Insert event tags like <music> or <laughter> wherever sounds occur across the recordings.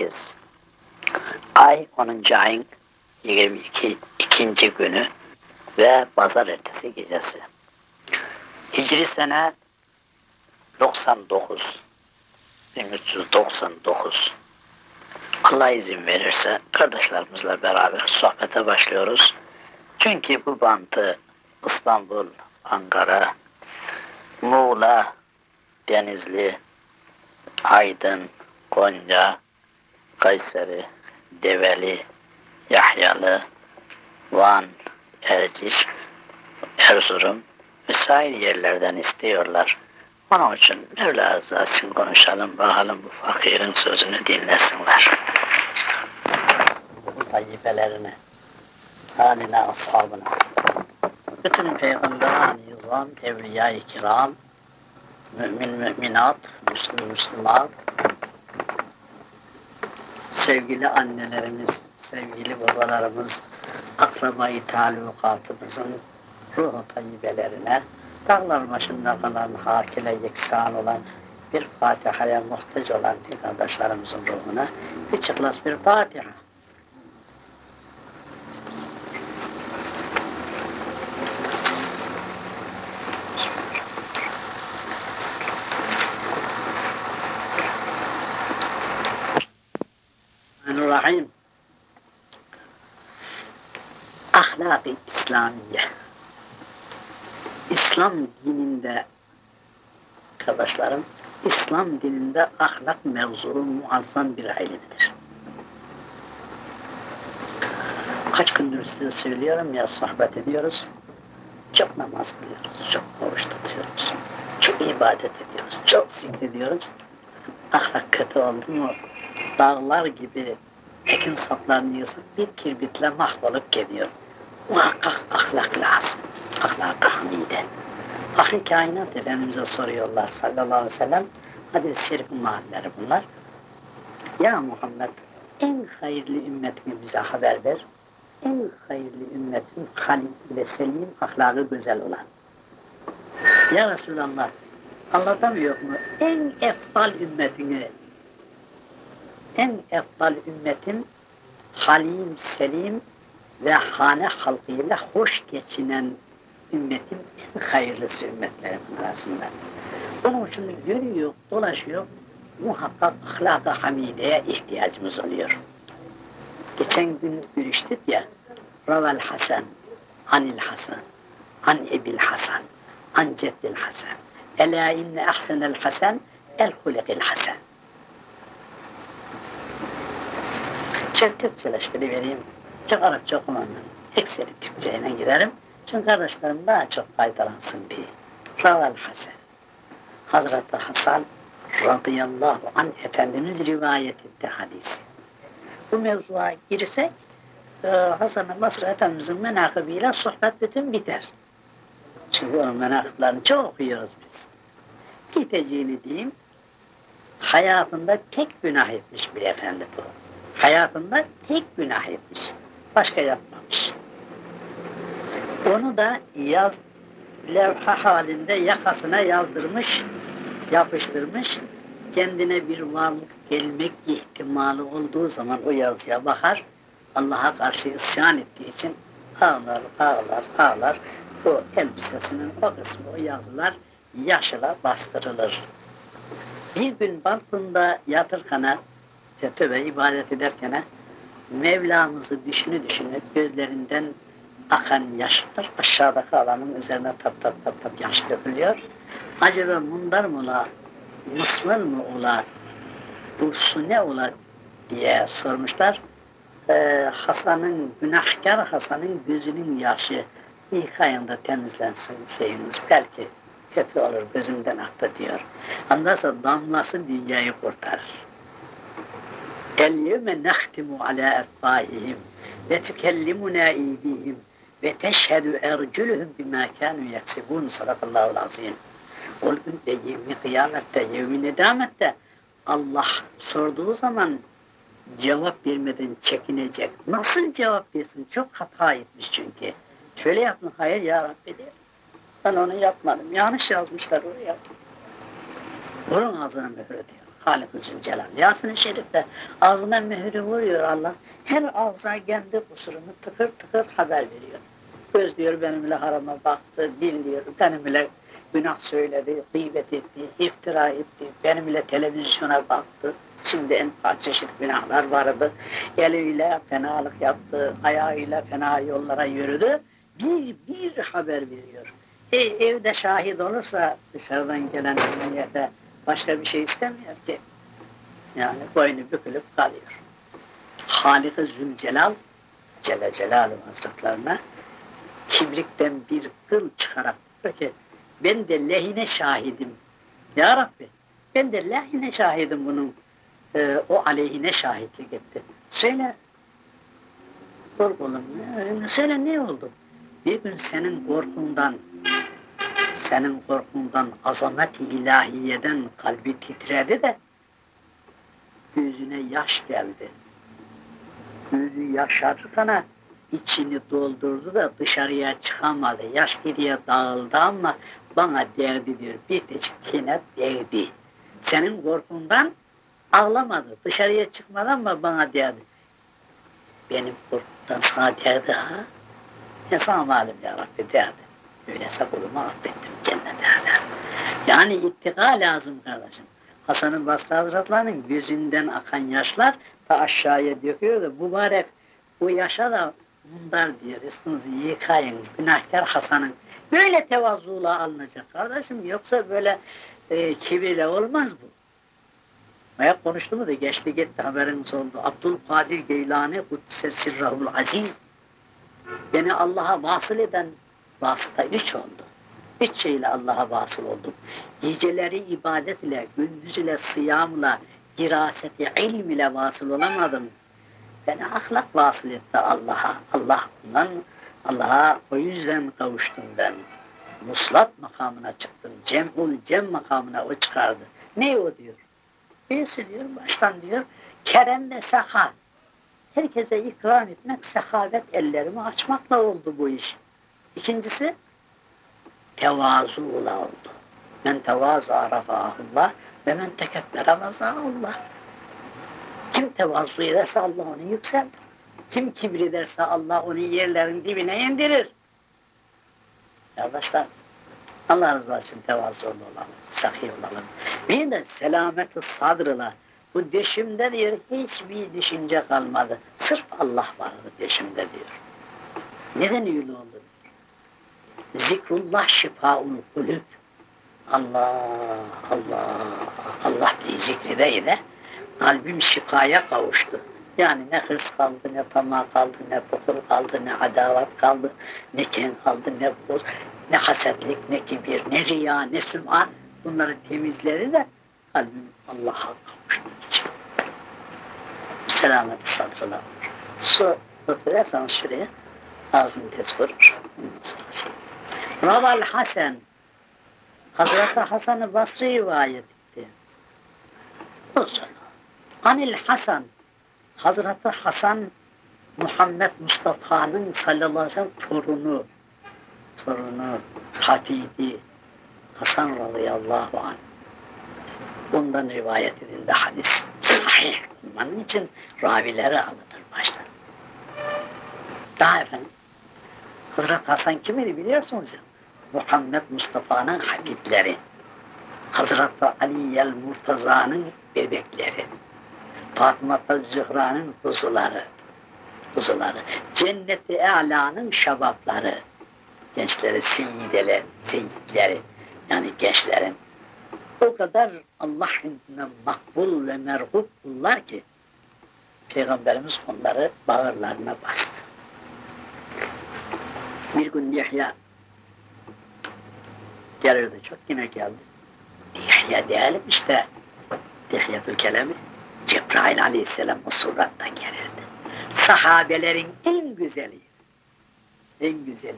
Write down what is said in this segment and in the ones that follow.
28 Ay 10. ayın 22. ikinci günü ve pazar ertesi gecesi. Hicri sene 99 1399 Allah izin verirse kardeşlerimizle beraber sohbete başlıyoruz. Çünkü bu bantı İstanbul, Ankara, Muğla, Denizli, Aydın, Konya, Kayseri, Develi, Yahyalı, Van, Erciş, Erzurum vesaire yerlerden istiyorlar. Onun için Mevla için konuşalım, bakalım bu fakirin sözünü dinlesinler. Tayyipelerini, haline, ashabına. Bütün peygamber, nizam, evliya-i kiram, mümin müminat, müslüm müslümat, sevgili annelerimiz, sevgili babalarımız, akrabayı talukatımızın ruhu tayyibelerine, dağlar başında kalan, hakile yeksan olan, bir Fatiha'ya muhtaç olan kardeşlerimizin ruhuna bir çıklas bir Fatiha. Rahim Ahlak-ı İslamiye İslam dininde kardeşlerim, İslam dininde ahlak mevzuu muazzam bir ilmidir. Kaç gündür size söylüyorum ya sohbet ediyoruz. Çok namaz kılıyoruz, çok oruç tutuyoruz, çok ibadet ediyoruz, çok zikrediyoruz. Ahlak kötü oldu mu dağlar gibi ekin saplarını yığsak bir kirbitle mahvolup gidiyor. Muhakkak ahlak lazım. Ahlak-ı hamide. Ahir kainat Efendimiz'e soruyorlar sallallahu aleyhi ve sellem. Hadis-i şerif mahalleri bunlar. Ya Muhammed en hayırlı ümmetini bize haber ver. En hayırlı ümmetin halim ve selim ahlakı güzel olan. Ya Resulallah anlatamıyor mu? En eftal ümmetini en eftal ümmetin halim, selim ve hane halkıyla hoş geçinen ümmetin en hayırlısı ümmetlerin arasında. Onun için yürüyor, dolaşıyor, muhakkak ahlak-ı hamideye ihtiyacımız oluyor. Geçen gün görüştük ya, Ravel Hasan, Anil Hasan, An Ebil Hasan, An Ceddil Hasan, Ela inne ahsenel Hasan, el hulikil Hasan. Çok Türkçeleştiri vereyim, çok Arapça okumam. Ekseri Türkçeyle giderim. Çünkü kardeşlerim daha çok faydalansın diye. Raval Hasan. Hazreti Hasan radıyallahu anh Efendimiz rivayet etti hadisi. Bu mevzuya girsek e, Hasan-ı Basri Efendimizin menakıbıyla sohbet bütün biter. Çünkü onun menakıblarını çok okuyoruz biz. Gideceğini diyeyim, hayatında tek günah etmiş bir efendi bu. Hayatında tek günah etmiş. Başka yapmamış. Onu da yaz levha halinde yakasına yazdırmış, yapıştırmış. Kendine bir varlık gelmek ihtimali olduğu zaman o yazıya bakar. Allah'a karşı isyan ettiği için ağlar, ağlar, ağlar. O elbisesinin o kısmı, o yazılar yaşla bastırılır. Bir gün baktığında yatırkana, tövbe ibadet ederken Mevlamızı düşünü düşünü gözlerinden akan yaşlar aşağıdaki alanın üzerine tap tap tap tap yaş dökülüyor. Acaba mundar mı ola, mısmır mı ola, bu su ne ola diye sormuşlar. Ee, Hasan'ın, günahkar Hasan'ın gözünün yaşı yıkayında temizlensin şeyiniz belki kötü olur gözümden aktı diyor. Ondan damlası dünyayı kurtarır. El-yevme nehtimu ala efvahihim ve tükellimuna eydihim ve teşhedü ercülühüm bimâ kânû yeksibûn sadakallahu azim. O gün de yevmi kıyamette, yevmi nedamette Allah sorduğu zaman cevap vermeden çekinecek. Nasıl cevap versin? Çok hata etmiş çünkü. Şöyle yapın, hayır ya Rabbi der. Ben onu yapmadım. Yanlış yazmışlar oraya. Onun ağzına mühür ediyor. Halik-i Zülcelal. Yasin-i Şerif'te ağzına mührü vuruyor Allah. Her ağza kendi kusurunu tıkır tıkır haber veriyor. Göz diyor benimle harama baktı, dil diyor benimle günah söyledi, gıybet etti, iftira etti, benimle televizyona baktı. Şimdi en çeşit günahlar vardı. Eliyle fenalık yaptı, ayağıyla fena yollara yürüdü. Bir bir haber veriyor. E, evde şahit olursa dışarıdan gelen emniyete başka bir şey istemiyor ki. Yani boynu bükülüp kalıyor. Halik-i Zülcelal, Celle Celaluhu Hazretlerine kibrikten bir kıl çıkarak diyor ki ben de lehine şahidim. Ya Rabbi ben de lehine şahidim bunun. Ee, o aleyhine şahitlik etti. Söyle korkulum. Söyle ne oldu? Bir gün senin korkundan senin korkundan azamet ilahiyeden kalbi titredi de gözüne yaş geldi. Gözü yaşarırken içini doldurdu da dışarıya çıkamadı. Yaş geriye dağıldı ama bana derdi diyor. Bir tecik kenet derdi. Senin korkundan ağlamadı. Dışarıya çıkmadı ama bana derdi. Benim korkumdan sana derdi ha. Ne sana malum ya Rabbi derdi. Öyleyse kulumu affettim cennete hala. Yani ittika lazım kardeşim. Hasan-ı Hazretleri'nin gözünden akan yaşlar da aşağıya döküyor da mübarek bu yaşa da bunlar diyor üstünüzü yıkayın günahkar Hasan'ın. Böyle tevazzuyla alınacak kardeşim yoksa böyle e, kibirle olmaz bu. Ayak konuştu mu da geçti gitti haberiniz oldu. Abdülkadir Geylani Kuddise Sirrahul Aziz beni Allah'a vasıl eden vasıta üç oldu. Üç şeyle Allah'a vasıl oldum. Geceleri ibadet ile, gündüz ile, sıyamla, diraseti, ilm ile vasıl olamadım. Beni ahlak vasıl etti Allah'a. Allah bundan, Allah'a o yüzden kavuştum ben. Muslat makamına çıktım. Cem'ul cem makamına o çıkardı. Ne o diyor? Birisi diyor, baştan diyor, kerem ve saha. Herkese ikram etmek, sehavet ellerimi açmakla oldu bu iş. İkincisi, tevazu oldu. Men tevaza rafahullah ve men tekebbere Allah. Kim tevazu ederse Allah onu yükseltir. Kim kibir ederse Allah onu yerlerin dibine indirir. Arkadaşlar, Allah rızası için tevazu olalım, sahi olalım. Bir de selameti sadrıla, bu deşimde diyor hiçbir düşünce kalmadı. Sırf Allah vardı deşimde diyor. Neden öyle oldu? Zikrullah şifaul kulüp. Allah, Allah, Allah diye zikredeyle kalbim şifaya kavuştu. Yani ne hırs kaldı, ne tamah kaldı, ne bukur kaldı, ne adavat kaldı, ne ken kaldı, ne buz, ne hasetlik, ne kibir, ne riya, ne süm'a. Bunları temizleri de kalbim Allah'a kavuştu için. Selamet sadrına. Su oturursanız şuraya ağzını tez vurur. Raval Hasan Hazreti Hasan-ı Basri rivayet etti. Uzun. Anil Hasan Hazreti Hasan Muhammed Mustafa'nın sallallahu aleyhi ve sellem torunu torunu Hafidi Hasan radıyallahu anh bundan rivayet edildi hadis sahih olmanın için ravileri alınır başta. Daha efendim Hazreti Hasan kimiydi biliyorsunuz ya? Muhammed Mustafa'nın habibleri. Hazreti Ali'yel Murtaza'nın bebekleri. Fatıma Zühra'nın kuzuları. Kuzuları. Cenneti Ala'nın şabapları. Gençleri, seyyideler, seyitleri. Yani gençlerin. O kadar Allah indine makbul ve merhub kullar ki Peygamberimiz onları bağırlarına bastı. Bir gün Yahya gelirdi, çok yine geldi. Yahya diyelim işte, Yahya'tul Kelami, Cebrail aleyhisselam o suratta gelirdi. Sahabelerin en güzeli, en güzeli.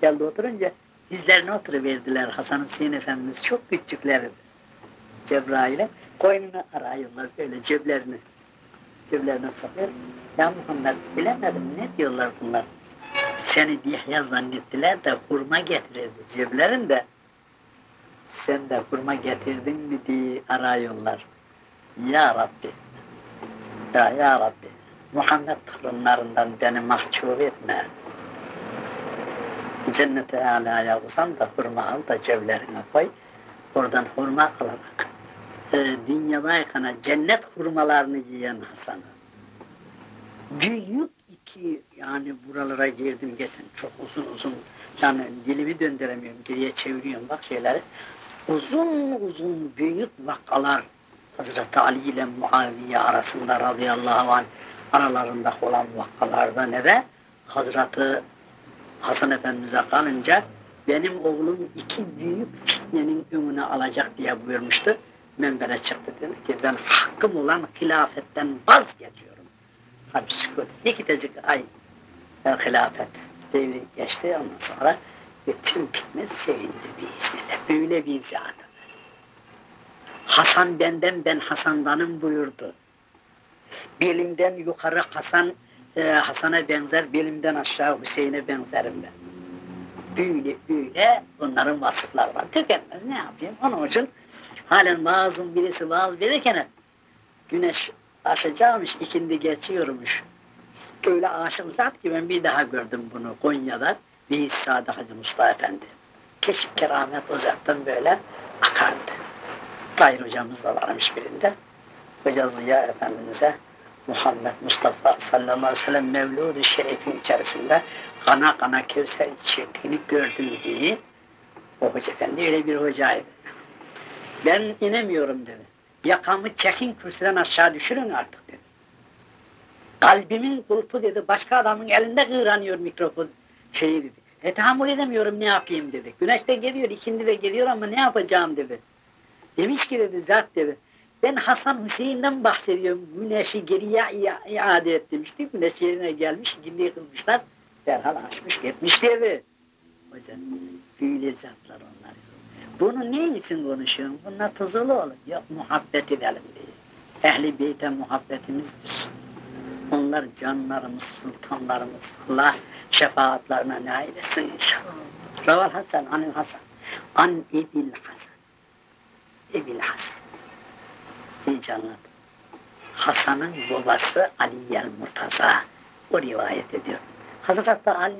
Geldi oturunca dizlerine oturuverdiler Hasan Hüseyin Efendimiz, çok küçüklerdi. Cebrail'e koynunu arıyorlar böyle ceblerini, ceblerine sokuyor. Ya Muhammed bilemedim ne diyorlar bunlar? Seni Dihya zannettiler de hurma getirirdi ceblerinde. Sen de hurma getirdin mi diye arıyorlar. Ya Rabbi, ya, ya Rabbi, Muhammed torunlarından beni mahcup etme. Cennete alaya uzan da hurma al da cevlerine koy. Oradan hurma alarak. E, dünyadayken cennet hurmalarını yiyen Hasan'ı. Büyük iki yani buralara girdim geçen çok uzun uzun yani dilimi döndüremiyorum geriye çeviriyorum bak şeyleri. Uzun uzun büyük vakalar Hazreti Ali ile Muaviye arasında radıyallahu anh aralarında olan vakalarda ne de Hazreti Hasan Efendimiz'e kalınca benim oğlum iki büyük fitnenin önüne alacak diye buyurmuştu. Menbere çıktı dedi ki ben hakkım olan hilafetten vazgeçiyorum. Tabi sükut. İki tecik ay hilafet devri geçti ondan sonra bütün fitne sevindi bir izniyle. Böyle bir zat. Hasan benden ben Hasan'danım buyurdu. Belimden yukarı Hasan e, Hasan'a benzer, belimden aşağı Hüseyin'e benzerim ben. Böyle böyle bunların vasıfları var. Tükenmez ne yapayım? Onun için halen vaazın birisi vaaz verirken güneş aşacakmış, ikindi geçiyormuş. Öyle aşık zat ki ben bir daha gördüm bunu Konya'da. Beyiz Sadı Hacı Mustafa Efendi. Keşif keramet o zattan böyle akardı. Tahir hocamız da varmış birinde. Hoca Ziya Efendimiz'e Muhammed Mustafa sallallahu aleyhi ve sellem Mevlud-u Şerif'in içerisinde kana kana Kevser içirdiğini gördüm diye o hoca efendi öyle bir hocaydı. Ben inemiyorum dedi. Yakamı çekin kürsüden aşağı düşürün artık dedi. Kalbimin kulpu dedi başka adamın elinde kıvranıyor mikrofon şeyi dedi. E tahammül edemiyorum ne yapayım dedi. Güneş de geliyor ikindi de geliyor ama ne yapacağım dedi. Demiş ki dedi zat dedi. Ben Hasan Hüseyin'den bahsediyorum. Güneşi geriye iade et demişti. Güneş yerine gelmiş, ikindiye kızmışlar. Derhal açmış gitmiş dedi. Hocam, böyle zatlar onlar. Bunu ne için konuşuyorum? Bunlar tuzulu olur. Yok muhabbet edelim diye. Ehli beyte muhabbetimiz Onlar canlarımız, sultanlarımız. Allah şefaatlerine nail etsin inşallah. Raval Hasan, Anil Hasan. An Ebil Hasan. Ebil Hasan. Heyecanladı. Hasan'ın babası Ali el Murtaza. O rivayet ediyor. Hazreti Ali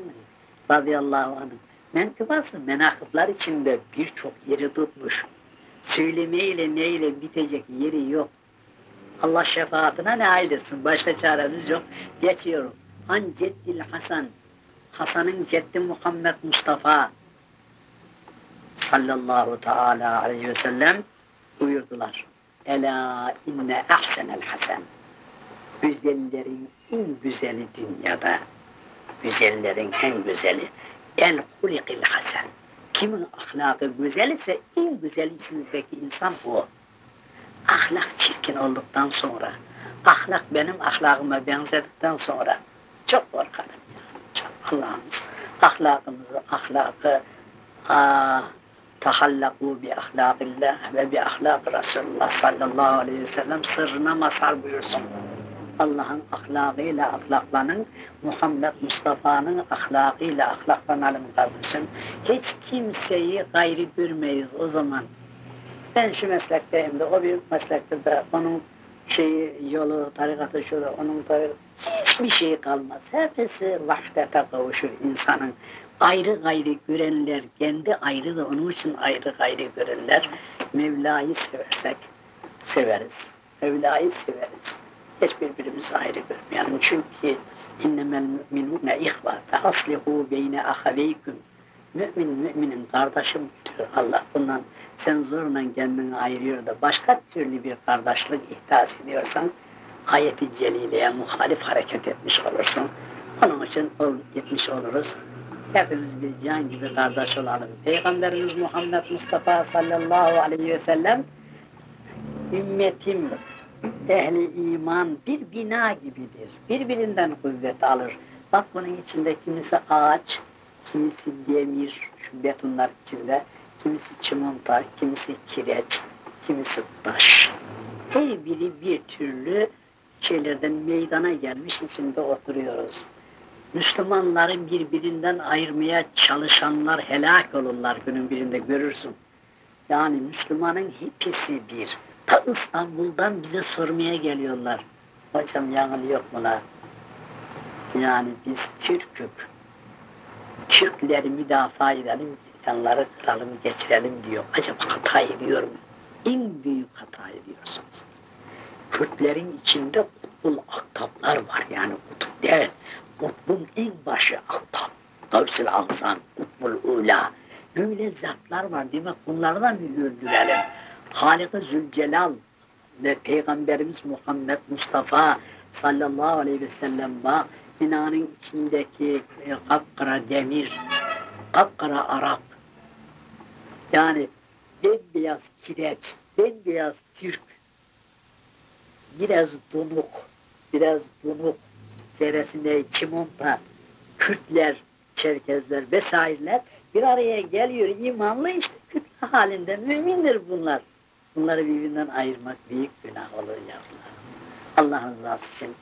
radıyallahu anh menkıbası menakıplar içinde birçok yeri tutmuş. Söylemeyle neyle bitecek yeri yok. Allah şefaatine nail etsin. Başka çaremiz yok. Geçiyorum. An Ceddil Hasan. Hasan'ın Ceddi Muhammed Mustafa sallallahu teala aleyhi ve sellem buyurdular. Ela inne ahsenel hasen. Güzellerin en güzeli dünyada. Güzellerin en güzeli. El hulikil hasen. Kimin ahlakı güzel ise en güzel içinizdeki insan o. Ahlak çirkin olduktan sonra, ahlak benim ahlakıma benzedikten sonra çok korkarım ya. Çok Allah'ımız ahlakımızı, ahlakı, aa, tahallaku bi ahlakillah ve bi ahlak Resulullah sallallahu aleyhi ve sellem sırrına masal buyursun. Allah'ın ahlakıyla ahlaklanın, Muhammed Mustafa'nın ahlakıyla ahlaklanalım kardeşim. Hiç kimseyi gayri görmeyiz o zaman. Ben şu meslekteyim de, o bir meslekte de, onun şeyi, yolu, tarikatı şurada, onun tarikatı, hiçbir şey kalmaz. Hepsi vahdete kavuşur insanın ayrı gayrı görenler, kendi ayrı da onun için ayrı gayrı görenler, Mevla'yı seversek severiz. Mevla'yı severiz. Hiçbirbirimizi ayrı görmeyelim. Çünkü innemel müminune ihva fe aslihu beyne ahaveyküm. Mümin müminin kardeşim diyor Allah bundan sen zorla kendini ayırıyor da başka türlü bir kardeşlik ihdas ediyorsan ayeti celileye muhalif hareket etmiş olursun. Onun için ol, gitmiş oluruz. Hepimiz bir can gibi kardeş olalım. Peygamberimiz Muhammed Mustafa sallallahu aleyhi ve sellem ümmetim ehli iman bir bina gibidir. Birbirinden kuvvet alır. Bak bunun içinde kimisi ağaç, kimisi demir, şu betonlar içinde, kimisi çimento, kimisi kireç, kimisi taş. Her biri bir türlü şeylerden meydana gelmiş içinde oturuyoruz. Müslümanları birbirinden ayırmaya çalışanlar helak olurlar günün birinde görürsün. Yani Müslümanın hepsi bir. Ta İstanbul'dan bize sormaya geliyorlar. Hocam yanılıyor mular? Yani biz Türk'ük. Türkleri müdafaa edelim, yanları kıralım, geçirelim diyor. Acaba hata ediyor mu? En büyük hata ediyorsunuz. Kürtlerin içinde kutbul aktaplar var yani kutup değil. Kutbun en başı aktap. Gavsil Aksan, Kutbul Ula. Böyle zatlar var demek bunlardan öldürelim. Halik-i Zülcelal ve Peygamberimiz Muhammed Mustafa sallallahu aleyhi ve sellem bak binanın içindeki e, kapkara demir, kapkara Arap, yani bembeyaz kireç, bembeyaz Türk, biraz donuk, biraz donuk, çevresinde çimonta, Kürtler, Çerkezler vesaireler bir araya geliyor imanlı işte Kürt <laughs> halinde mümindir bunlar. Bunları birbirinden ayırmak büyük günah olur yavrular. Allah rızası için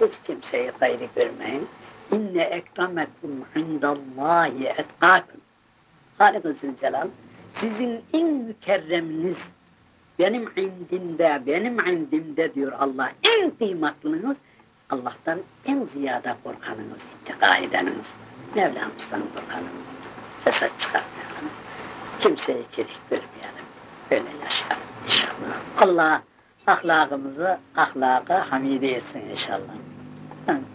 hiç kimseyi gayrı görmeyin. İnne ekremekum indallahi etkâkum. Halik-i Zülcelal, sizin en mükerreminiz benim indimde, benim indimde diyor Allah, en kıymatlınız Allah'tan en ziyade korkanınız, ittika edeniniz. Mevlamızdan korkanınız. Fesat çıkarmayalım. Kimseyi kerik görmeyelim. Böyle yaşayalım inşallah. Allah ahlakımızı ahlaka hamide etsin inşallah.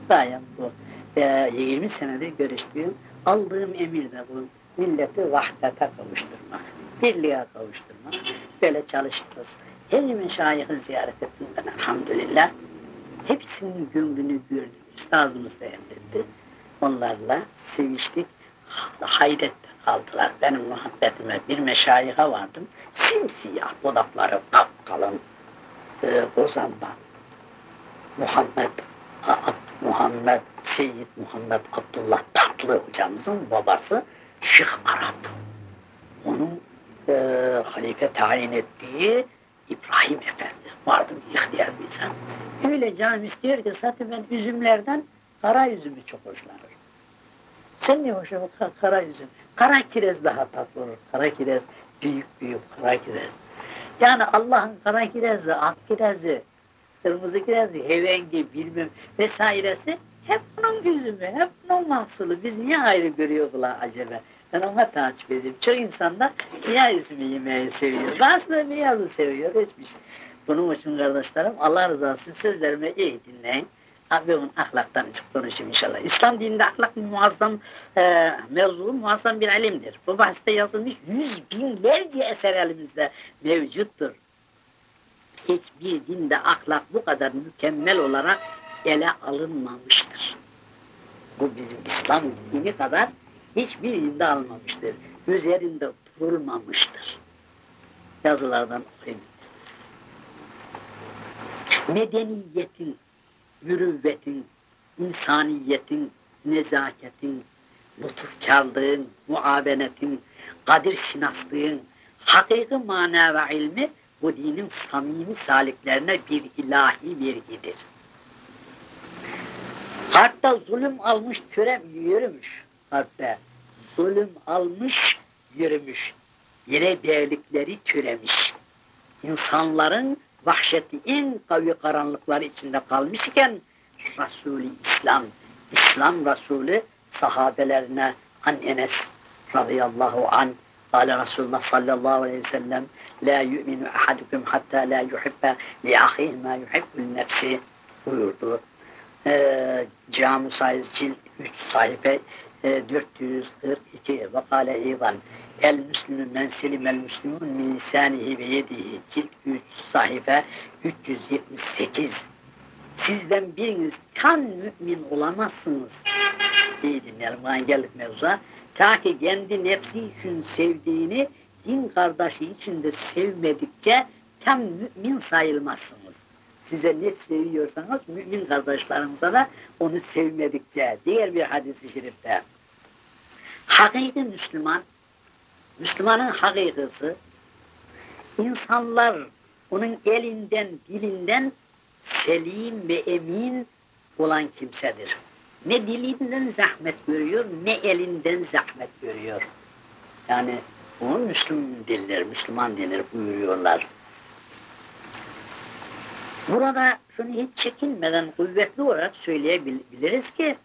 Gayem bu. Ee, 20 senedir görüştüğüm, aldığım emir de bu. Milleti vahdete kavuşturmak, birliğe kavuşturmak. Böyle çalışıyoruz. Her meşayihı ziyaret ettim ben elhamdülillah. Hepsinin gönlünü gördüm. Üstazımız da emretti. Onlarla seviştik. Hayrette kaldılar. Benim muhabbetime bir meşayiha vardım. Simsiyah dudakları kapkalın. E, Ozan'dan. Muhammed Muhammed Seyyid Muhammed Abdullah Tatlı hocamızın babası Şeyh Arap. Onun e, halife tayin ettiği İbrahim Efendi vardı ihtiyar bir insan. Öyle canım istiyor ki zaten ben üzümlerden kara üzümü çok hoşlanır. Sen ne hoşlanır kara üzüm? Kara kirez daha tatlı olur. Kara kirez büyük büyük kara kirez. Yani Allah'ın kara kirezi, ak kirezi, kırmızı kirezi, hevengi bilmem vesairesi hep bunun üzümü, hep bunun mahsulü. Biz niye ayrı görüyorlar acaba? Ben ona takip ediyorum. Çok insanlar siyah üzümü yemeyi seviyor. Bazı da beyazı seviyor. Hiçbir şey. Bunun için kardeşlerim Allah rızası için sözlerimi iyi dinleyin. Abi onun ahlaktan çık konuşayım inşallah. İslam dininde ahlak muazzam e, mevzu muazzam bir ilimdir. Bu bahiste yazılmış yüz binlerce eser elimizde mevcuttur. Hiçbir dinde ahlak bu kadar mükemmel olarak ele alınmamıştır. Bu bizim İslam dini kadar hiçbir dinde almamıştır. Üzerinde durulmamıştır. Yazılardan okuyun. Medeniyetin, mürüvvetin, insaniyetin, nezaketin, lütufkarlığın, muavenetin, kadir şinaslığın, hakiki mana ve ilmi bu dinin samimi saliklerine bir ilahi vergidir. Harpta zulüm almış türem yürümüş. Harpta zulüm almış yürümüş. Yere değerlikleri türemiş. İnsanların vahşeti en kavi karanlıkları içinde kalmış iken Resulü İslam, İslam Resulü sahabelerine an Enes radıyallahu an Kale Resulullah sallallahu aleyhi ve sellem La yu'minu ahadukum hatta la yuhibbe li ahihi ma yuhibbul nefsi buyurdu. Ee, Cami sayısı cilt 3 sayfa e, 442 ve kale eyvan El müslümü men selimel müslümün min lisanihi ve yedihi cilt 3 sayfa 378 Sizden biriniz tam mümin olamazsınız. İyi dinleyelim, bana geldik mevzuya. Ta ki kendi nefsi için sevdiğini din kardeşi için de sevmedikçe tam mümin sayılmazsınız. Size ne seviyorsanız mümin kardeşlerinize de onu sevmedikçe. Diğer bir hadisi şerifte. Hakiki Müslüman, Müslümanın hakikisi, insanlar onun elinden, dilinden selim ve emin olan kimsedir. Ne dilinden zahmet görüyor, ne elinden zahmet görüyor. Yani onun Müslüm dinler, Müslüman denir buyuruyorlar. Burada şunu hiç çekinmeden kuvvetli olarak söyleyebiliriz ki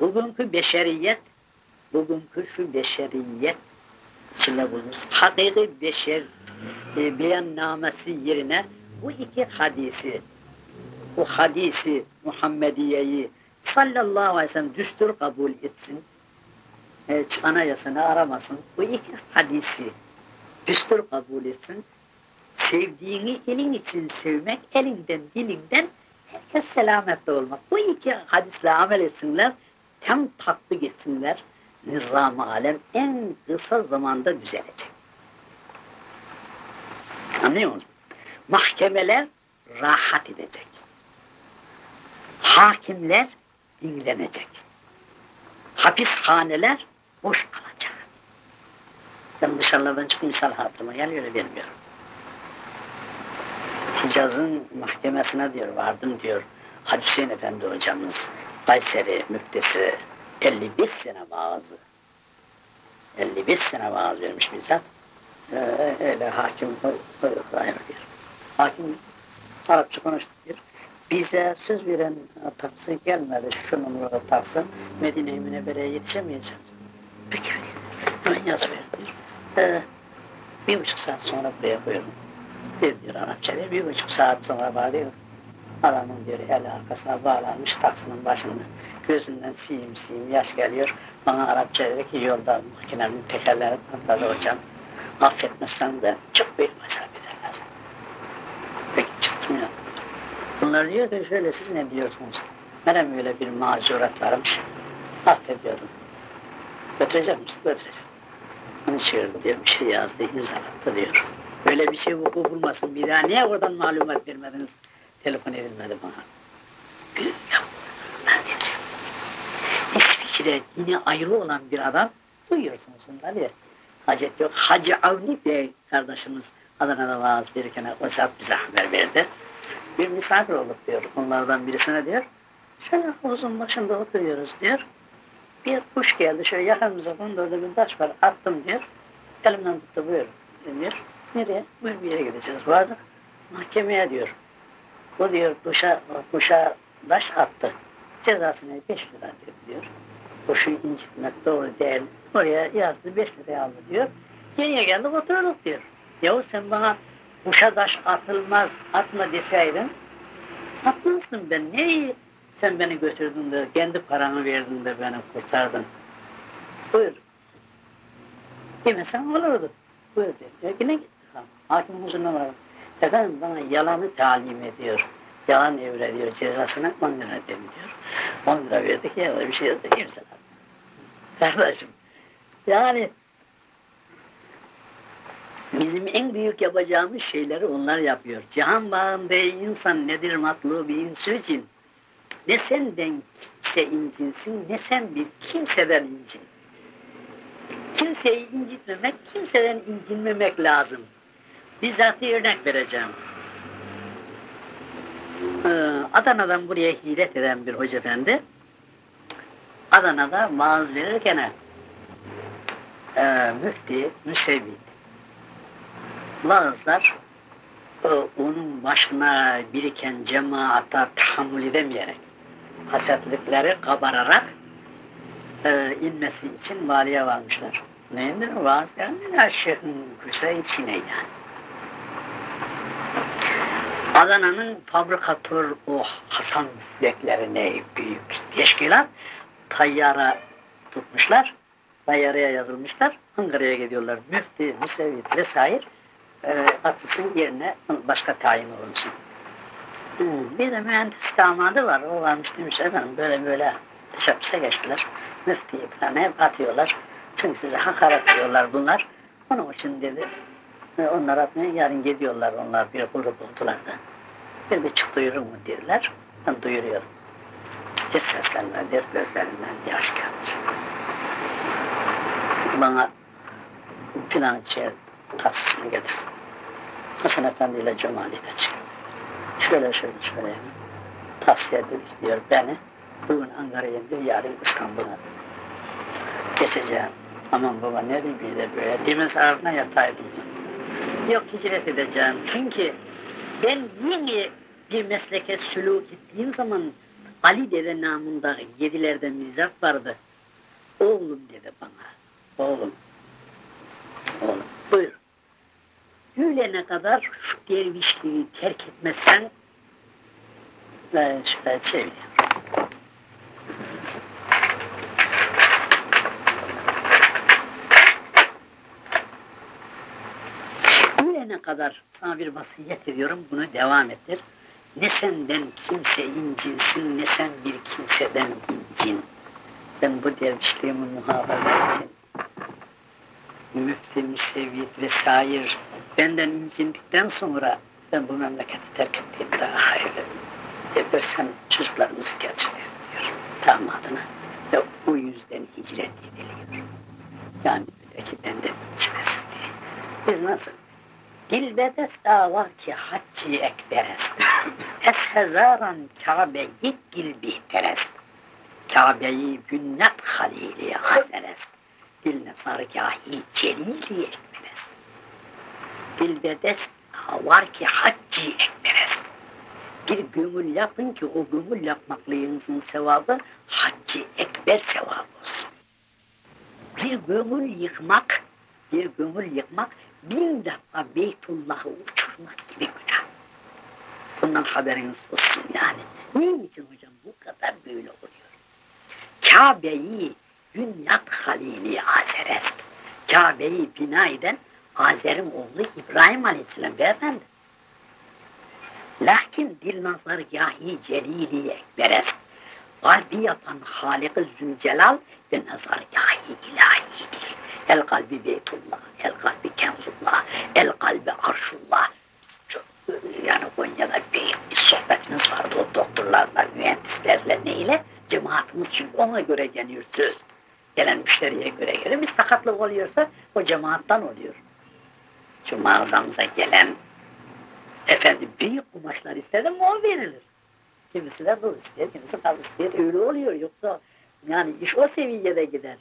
bugünkü beşeriyet, bugünkü şu beşeriyet içinde bulunmuş hakiki beşer e, beyannamesi yerine bu iki hadisi, bu hadisi Muhammediye'yi sallallahu aleyhi ve sellem düstur kabul etsin, e, anayasını aramasın, bu iki hadisi düstur kabul etsin, sevdiğini elin için sevmek, elinden, dilinden herkes selametle olmak. Bu iki hadisle amel etsinler, tam tatbik etsinler, nizam alem en kısa zamanda düzelecek. Anlıyor musunuz? Mahkemeler rahat edecek. Hakimler dinlenecek. Hapishaneler boş kalacak. Ben dışarılardan çıkıp misal aklıma geliyor bilmiyorum. Hicaz'ın mahkemesine diyor vardım diyor Hacı Hüseyin Efendi hocamız Kayseri müftisi 55 sene vaazı 55 sene vaaz vermiş bizzat ee, öyle hakim dayanıyor diyor. Hakim Arapça konuştu diyor. Bize söz veren taksi gelmedi, şu numaralı taksi Medine-i Münevvere'ye yetişemeyeceğiz. Peki, hemen yaz diyor. Ee, bir buçuk saat sonra buraya buyurun. Bir diyor Arapçada, bir buçuk saat sonra bağlıyor. Adamın diyor el arkasına bağlanmış taksinin başında. Gözünden siyim siyim yaş geliyor. Bana Arapça dedi ki yolda makinenin tekerleri patladı hocam. Affetmezsen de çok büyük mesaf ederler. Peki çıktım ya. Bunlar diyor ki şöyle siz ne diyorsunuz? Benim öyle bir mazurat varmış. Affediyorum. Götürecek misin? Götüreceğim. Onu çığırdı diyor, bir şey yazdı, imzalattı diyor. Böyle bir şey vuku bulmasın bir daha. Niye oradan malumat vermediniz? Telefon edilmedi bana. İsviçre yine ayrı olan bir adam, duyuyorsunuz bunları. Hacet yok. Hacı Avni Bey kardeşimiz Adana'da vaaz verirken o saat bize haber verdi. Bir misafir olduk diyor. Onlardan birisine diyor. Şöyle havuzun başında oturuyoruz diyor. Bir kuş geldi şöyle yakınımıza kondu orada bir taş var attım diyor. Elimden tuttu buyur diyor. Nereye? Buyur bir yere gideceğiz. Vardık mahkemeye diyor. O diyor kuşa, kuşa taş attı. Cezasını beş lira diyor. Kuşu incitmek doğru değil. Oraya yazdı beş liraya aldı diyor. Geriye geldik oturduk diyor. Yahu sen bana kuşa taş atılmaz atma deseydin atmazdım ben. Neyi sen beni götürdün de kendi paranı verdin de beni kurtardın. Buyur. Demesen olurdu. Buyur dedi. Yine gitti. Hakim huzuruna var. Efendim bana yalanı talim ediyor. Yalan evrediyor cezasına 10 lira dedim diyor. 10 lira verdik ya bir şey de kimse. Kardeşim yani bizim en büyük yapacağımız şeyleri onlar yapıyor. Cihan bağında insan nedir matlubu insi için? Ne senden kimse incinsin, ne sen bir kimseden incin. Kimseyi incitmemek, kimseden incinmemek lazım. Bizzat örnek vereceğim. Ee, Adana'dan buraya hicret eden bir hoca efendi, Adana'da vaaz verirken e, müfti, müsevvit, vaazlar e, onun başına biriken cemaata tahammül edemeyerek, hasetlikleri kabararak e, inmesi için valiye varmışlar. Neyindir vaaz? Yani Şeyh'in Hüseyin Çin'e yani. Adana'nın fabrikatör o Hasan beklerine büyük teşkilat tayyara tutmuşlar. Tayyaraya yazılmışlar. Ankara'ya gidiyorlar. Müfti, müsevvit vesaire e, atılsın yerine başka tayin olunsun. Hmm, bir de mühendis damadı var. O varmış demiş efendim böyle böyle teşebbüse geçtiler. Müftiyi falan hep atıyorlar. Çünkü size hakaret diyorlar bunlar. Onun için dedi onlar atmaya yarın gidiyorlar onlar bir grup oldular da. Bir buçuk duyurur mu dediler. Ben duyuruyorum. Hiç seslenmedir, gözlerinden yaş gelmiş. Bana plan içer taksisini getir. Hasan Efendi ile Cumali çık. Şöyle şöyle şöyle. Tavsiye dedik diyor beni. Bugün Ankara'ya diyor, yarın İstanbul'a. Geçeceğim. Aman baba ne diyeyim bir de böyle. Deniz ağrına yataydım. Yok hicret edeceğim. Çünkü ben yeni bir mesleke sülûk ettiğim zaman Ali dede namında yedilerden mizzat vardı. Oğlum dedi bana. Oğlum. Oğlum buyur. Öğlene kadar şu dervişliği terk etmezsen ben şöyle söyleyeyim. Kadar sana bir vasiyet ediyorum, bunu devam ettir. Ne senden kimse incinsin, ne sen bir kimseden incin. Ben bu dervişliğimi muhafaza için müftü, müsevvit vesaire benden incindikten sonra ben bu memleketi terk ettiğim daha hayırlı. Edersen çocuklarımızı getir diyor damadına. Ve o yüzden hicret ediliyor. Yani öteki benden içmesin diye. Biz nasıl? Dilbedest dava ki haccı ekberest. Es hezaran Kabe yik bihterest. Kabe'yi bünnet halili hazenest. Dil nesargâhi celili ekberest. Dilbedest var ki haccı ekberest. Bir gümül yapın ki o gümül yapmaklığınızın sevabı haccı ekber sevabı olsun. Bir gümül yıkmak, bir gümül yıkmak bin defa Beytullah'ı uçurmak gibi günah. Bundan haberiniz olsun yani. Niçin için hocam bu kadar böyle oluyor? Kabe'yi Dünyat Halili Azerest. Kabe'yi bina eden Azer'in oğlu İbrahim Aleyhisselam beyefendi. Lakin dil nazargâhi celili ekberest. Kalbi yapan Halik-i Zülcelal ve nazargâhi ilahidir. El kalbi Beytullah, el kalbi Kenzullah, el kalbi Arşullah. Çok, yani Konya'da bir, bir sohbetimiz vardı o doktorlarla, mühendislerle neyle? Cemaatimiz çünkü ona göre geliyor söz. Gelen müşteriye göre geliyor. Bir sakatlık oluyorsa o cemaattan oluyor. Şu mağazamıza gelen efendi büyük kumaşlar ister mi o verilir. Kimisi de kız ister, kimisi kaz ister. Öyle oluyor yoksa yani iş o seviyede gider.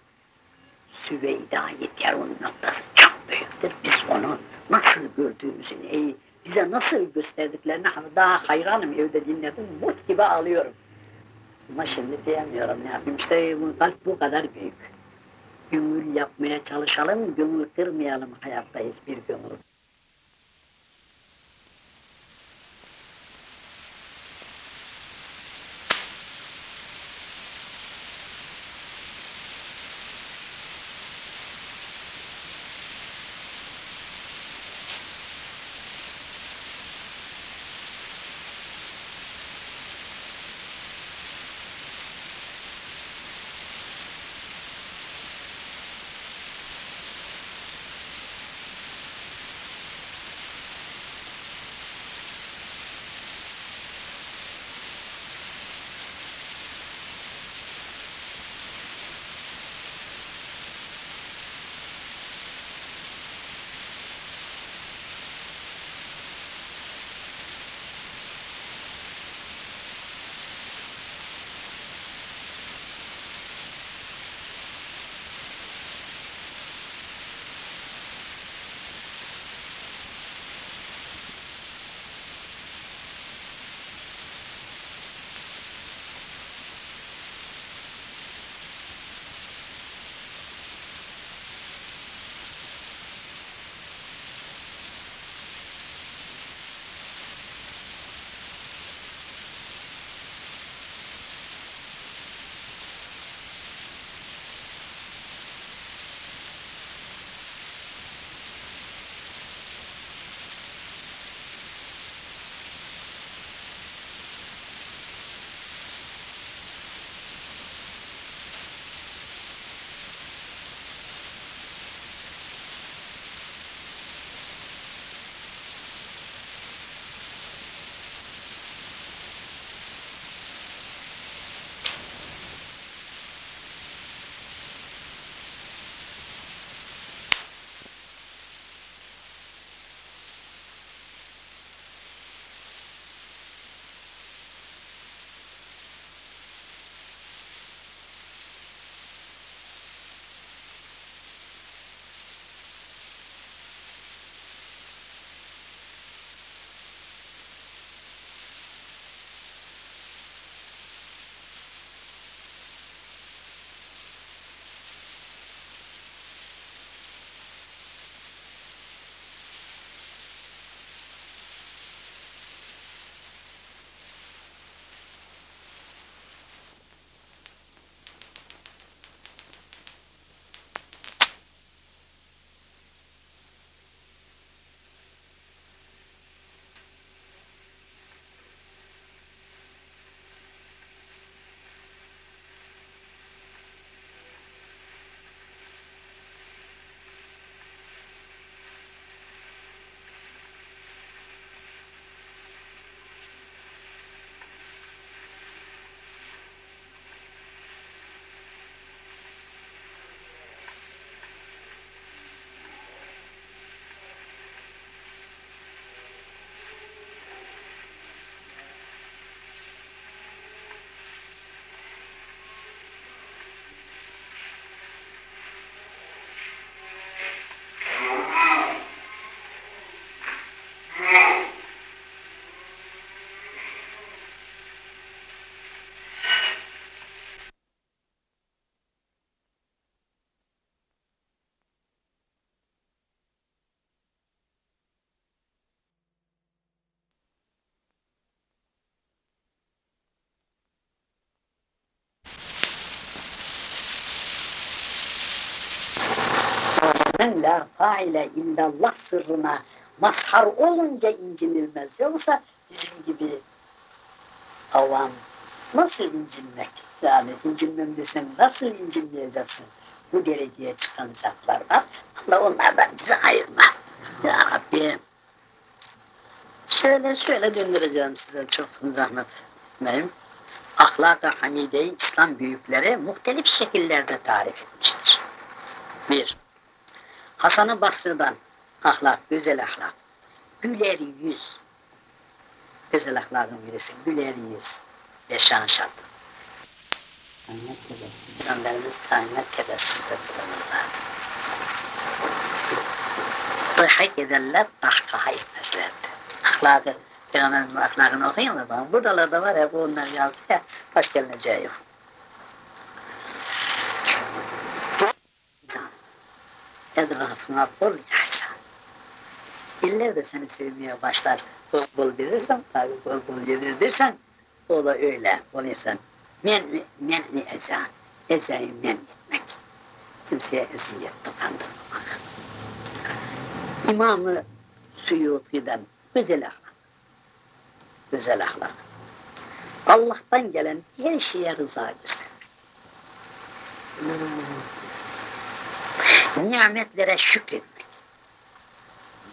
Süveyda yeter onun noktası çok büyüktür. Biz onu nasıl gördüğümüzü, neyi, bize nasıl gösterdiklerini daha hayranım evde dinledim, mut gibi alıyorum. Ama şimdi diyemiyorum ne yapayım işte bu kalp bu kadar büyük. Gönül yapmaya çalışalım, gönül kırmayalım hayattayız bir gönül. Sen la faile illallah sırrına mazhar olunca incinilmez. Yoksa bizim gibi avam nasıl incinmek? Yani incinmem desen nasıl incinmeyeceksin? Bu dereceye çıkan zatlardan Allah onlardan bizi ayırma. Ya Rabbi. Şöyle şöyle döndüreceğim size çok zahmet etmeyim. Ahlak-ı Hamide'yi İslam büyükleri muhtelif şekillerde tarif etmiştir. Bir, Hasan-ı Basri'den ahlak, güzel ahlak. Güler yüz. Güzel ahlakın birisi, güler yüz. Ve şan şart. Peygamberimiz daima tebessüm ettiler. Dıhak ederler, kahkaha etmezlerdi. Ahlakı, Peygamberimizin ahlakını okuyun da bana. Buradalarda var ya, bu onlar yazdı ya, baş gelineceği yok. Etrafına bol yahsa. İller de seni sevmeye başlar. Bol bol verirsen, tabi bol bol yedirdirsen, o da öyle olursan. Men, men ni eza, ezayı men etmek. Kimseye eziyet dokandırmamak. İmam-ı Suyuti'den güzel ahlak. Güzel ahlak. Allah'tan gelen her şeye rıza göstermek. Nimetlere şükretmek.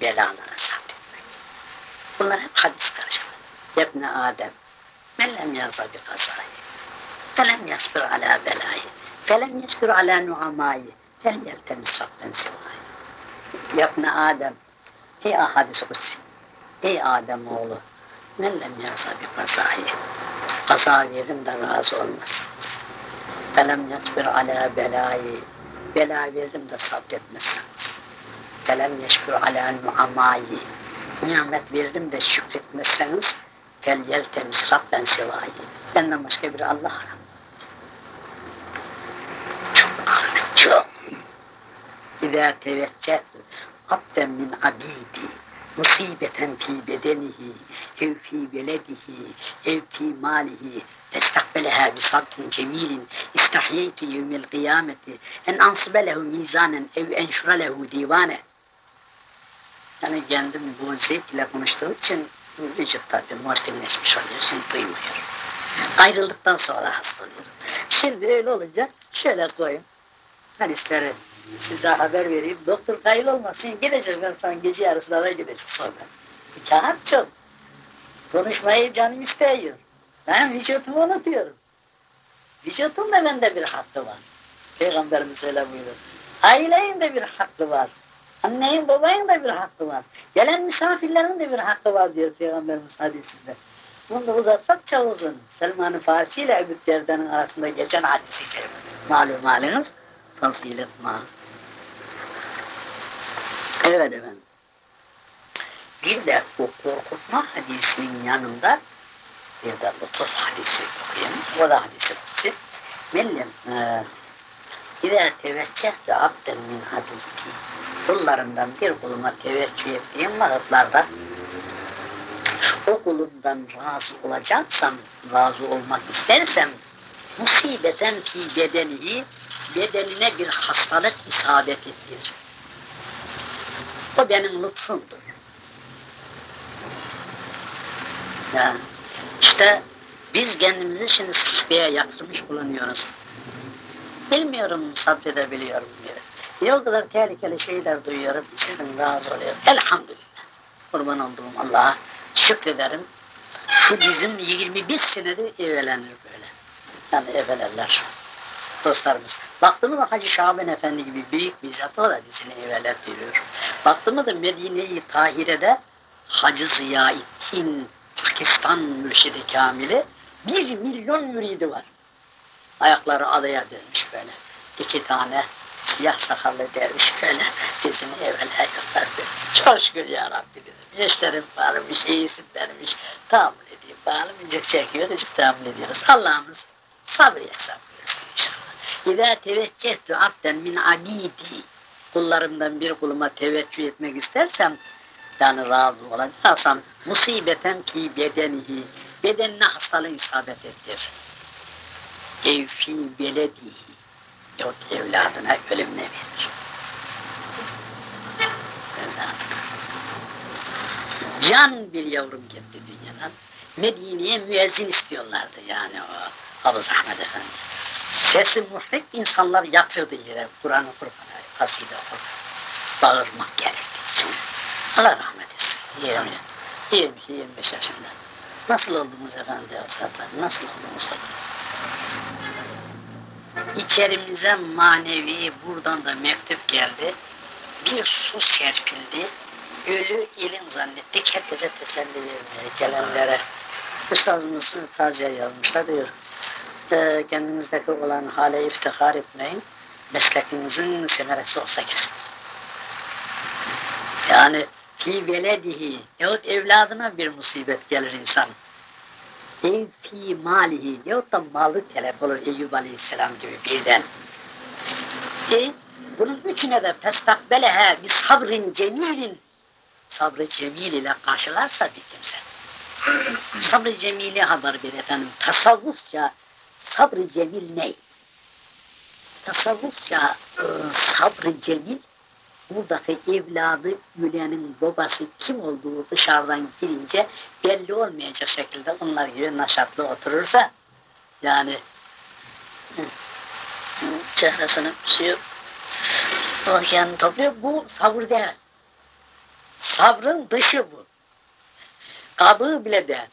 Belalara sabretmek. Bunlar hep hadis karşılığı. Yebne Adem. Men lem yaza bi kazayı. Felem yasbir ala belayı. Felem yasbir ala nuamayı. Fel yeltemis rabben sivayı. Yebne Adem. Ey ahadis kutsi. Ey Adem oğlu. Men lem yaza bi kazayı. Kaza verin de razı olmazsınız. Felem yasbir ala belayı. Bela veririm de sabretmezseniz. Felem yeşkur ala nuamayı. Nimet veririm de şükretmezseniz. Fel yeltemis rabben sivayı. Benden başka bir Allah aram. Çok Ahmet çok. İzâ teveccehtu abden min abidi musibeten fi bedenihi ev fi veledihi ev fi malihi bi sabrin cemilin istahyeytu yevmil kıyameti en ansibe lehu mizanen ev enşura lehu divane yani kendim bu zevkle konuştuğum için vücut tabi morfinleşmiş oluyorsun duymuyor ayrıldıktan sonra hastalıyorum şimdi öyle olunca şöyle koyayım hadisleri size haber vereyim. Doktor kayıl olmasın. Gideceğim ben sana gece yarısına da gidecek sonra. Kağıt çok. Konuşmayı canım istiyor. Ben vücutumu unutuyorum. Vücutun da bende bir hakkı var. Peygamberimiz öyle buyurur. Ailenin de bir hakkı var. Annenin babanın da bir hakkı var. Gelen misafirlerin de bir hakkı var diyor Peygamberimiz hadisinde. Bunu da uzatsak çok uzun. Selman-ı Farsi ile Ebu Derdan'ın arasında geçen hadisi şerif. Malum haliniz fazilet ma. Evet efendim. Bir de o korkutma hadisinin yanında bir de lütuf hadisi okuyayım. O da hadisi kutsi. Mellem İzâ teveccehtu abden min abidi kullarımdan bir kuluma teveccüh ettiğim vakitlarda o kulumdan razı olacaksam, razı olmak istersem musibeten fi bedenihi bedenine bir hastalık isabet ettir. O benim lütfumdur. Ya, işte biz kendimizi şimdi sahneye yatırmış bulunuyoruz. Bilmiyorum sabredebiliyorum diye. Niye o kadar tehlikeli şeyler duyuyorum, içimden razı oluyor. Elhamdülillah. Kurban olduğum Allah'a şükrederim. Şu dizim 21 senedir evelenir böyle. Yani evelerler dostlarımız. Baktım da Hacı Şaban Efendi gibi büyük bir zat o da dizini eveler diyor. Baktım da Medine-i Tahire'de Hacı Ziyaettin Pakistan mürşidi kamili bir milyon müridi var. Ayakları adaya dönmüş böyle. İki tane siyah sakallı derviş böyle dizini evvel ayaklar Çok şükür ya Rabbi dedim. Yaşlarım varmış, iyisinlermiş. Tahammül edeyim. Bağlamayacak çekiyor, hiç tahammül ediyoruz. Allah'ımız sabır ihsan buyursun inşallah. İzâ teveccehtu abden min abidi kullarımdan bir kuluma teveccüh etmek istersem Allah'tan razı olacaksan musibeten ki bedenihi bedenine hastalığın isabet ettir. Evfi veledihi yahut evladına ölümüne verir. Can bir yavrum gitti dünyadan. Medine'ye müezzin istiyorlardı yani o Havuz Ahmet Efendi. Sesi muhrik insanlar yatırdı yere Kur'an'ı kurban, kaside okur. Bağırmak gerekti için. Allah rahmet etsin. 20, 22, 25 yaşında. Nasıl oldunuz efendi saatler? Nasıl oldunuz İçerimize manevi buradan da mektup geldi. Bir su serpildi. Ölü ilin zannettik. Herkese teselli vermeye gelenlere. Üstazımız taziye yazmışlar diyor. E, kendinizdeki olan hale iftihar etmeyin. Meslekinizin semeresi olsa gerek. Yani fi veledihi yahut evladına bir musibet gelir insan. Ev fi malihi yahut da malı telef olur Eyyub Aleyhisselam gibi birden. E, bunun üçüne de festakbelehe bir sabrin cemilin sabrı cemil ile karşılarsa bir kimse. sabrı cemili haber bir efendim. Tasavvufça sabrı cemil ne? Tasavvufça e, sabrı cemil buradaki evladı Gülen'in babası kim olduğu dışarıdan girince belli olmayacak şekilde onlar gibi naşatlı oturursa yani çehresinin suyu okyan topluyor bu sabır değil. Sabrın dışı bu. Kabı bile değil.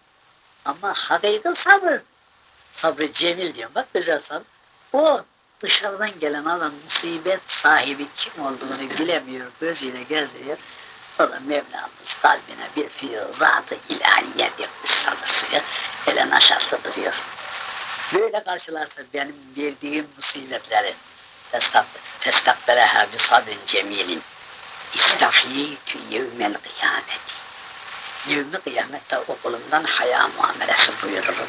Ama hakiki sabır. Sabrı cemil diyor. Bak güzel sabır. O dışarıdan gelen adam musibet sahibi kim olduğunu bilemiyor, gözüyle gezdiriyor. O da Mevlamız kalbine bir fiyo zatı ilahiye dökmüş sanırsıyor. Hele naşatlı duruyor. Böyle karşılarsa benim verdiğim musibetleri festakbeleha bi sabrin cemilin İstahyitü yevmel kıyameti. Yevmi kıyamette okulumdan haya muamelesi buyururum.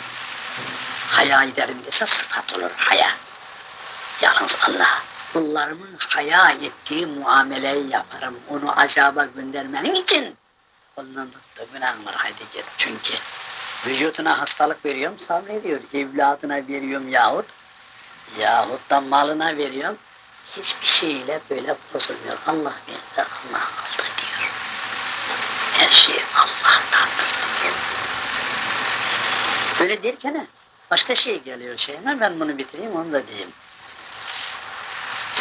Haya ederim dese sıfat olur haya. Yalnız Allah kullarımın haya ettiği muameleyi yaparım. Onu azaba göndermenin için. Ondan da günah var hadi git. Çünkü vücuduna hastalık veriyorum sabrediyor. Evladına veriyorum yahut yahut da malına veriyorum hiçbir şeyle böyle bozulmuyor. Allah verdi, Allah aldı diyor. Her şey Allah'tandır diyor. Böyle derken başka şey geliyor şeyime, ben bunu bitireyim onu da diyeyim.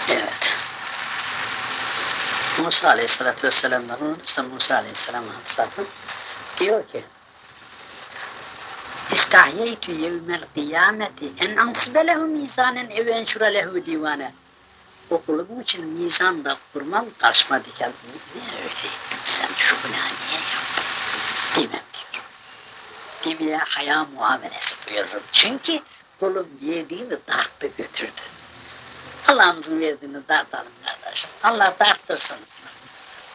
Evet. Musa Aleyhisselatü Vesselam'dan unutursam Musa Aleyhisselam'ı hatırlatın. Diyor ki, İstahyeytü yevmel kıyameti en ansibe lehu mizanen ev enşura lehu divane okulum için mizan da kurmam karşıma diken niye öyle sen şu günahı niye yaptın demem diyor. Demeye haya muamelesi buyururum. Çünkü kulum yediğini darttı götürdü. Allah'ımızın verdiğini dartalım kardeşim. Allah darttırsın.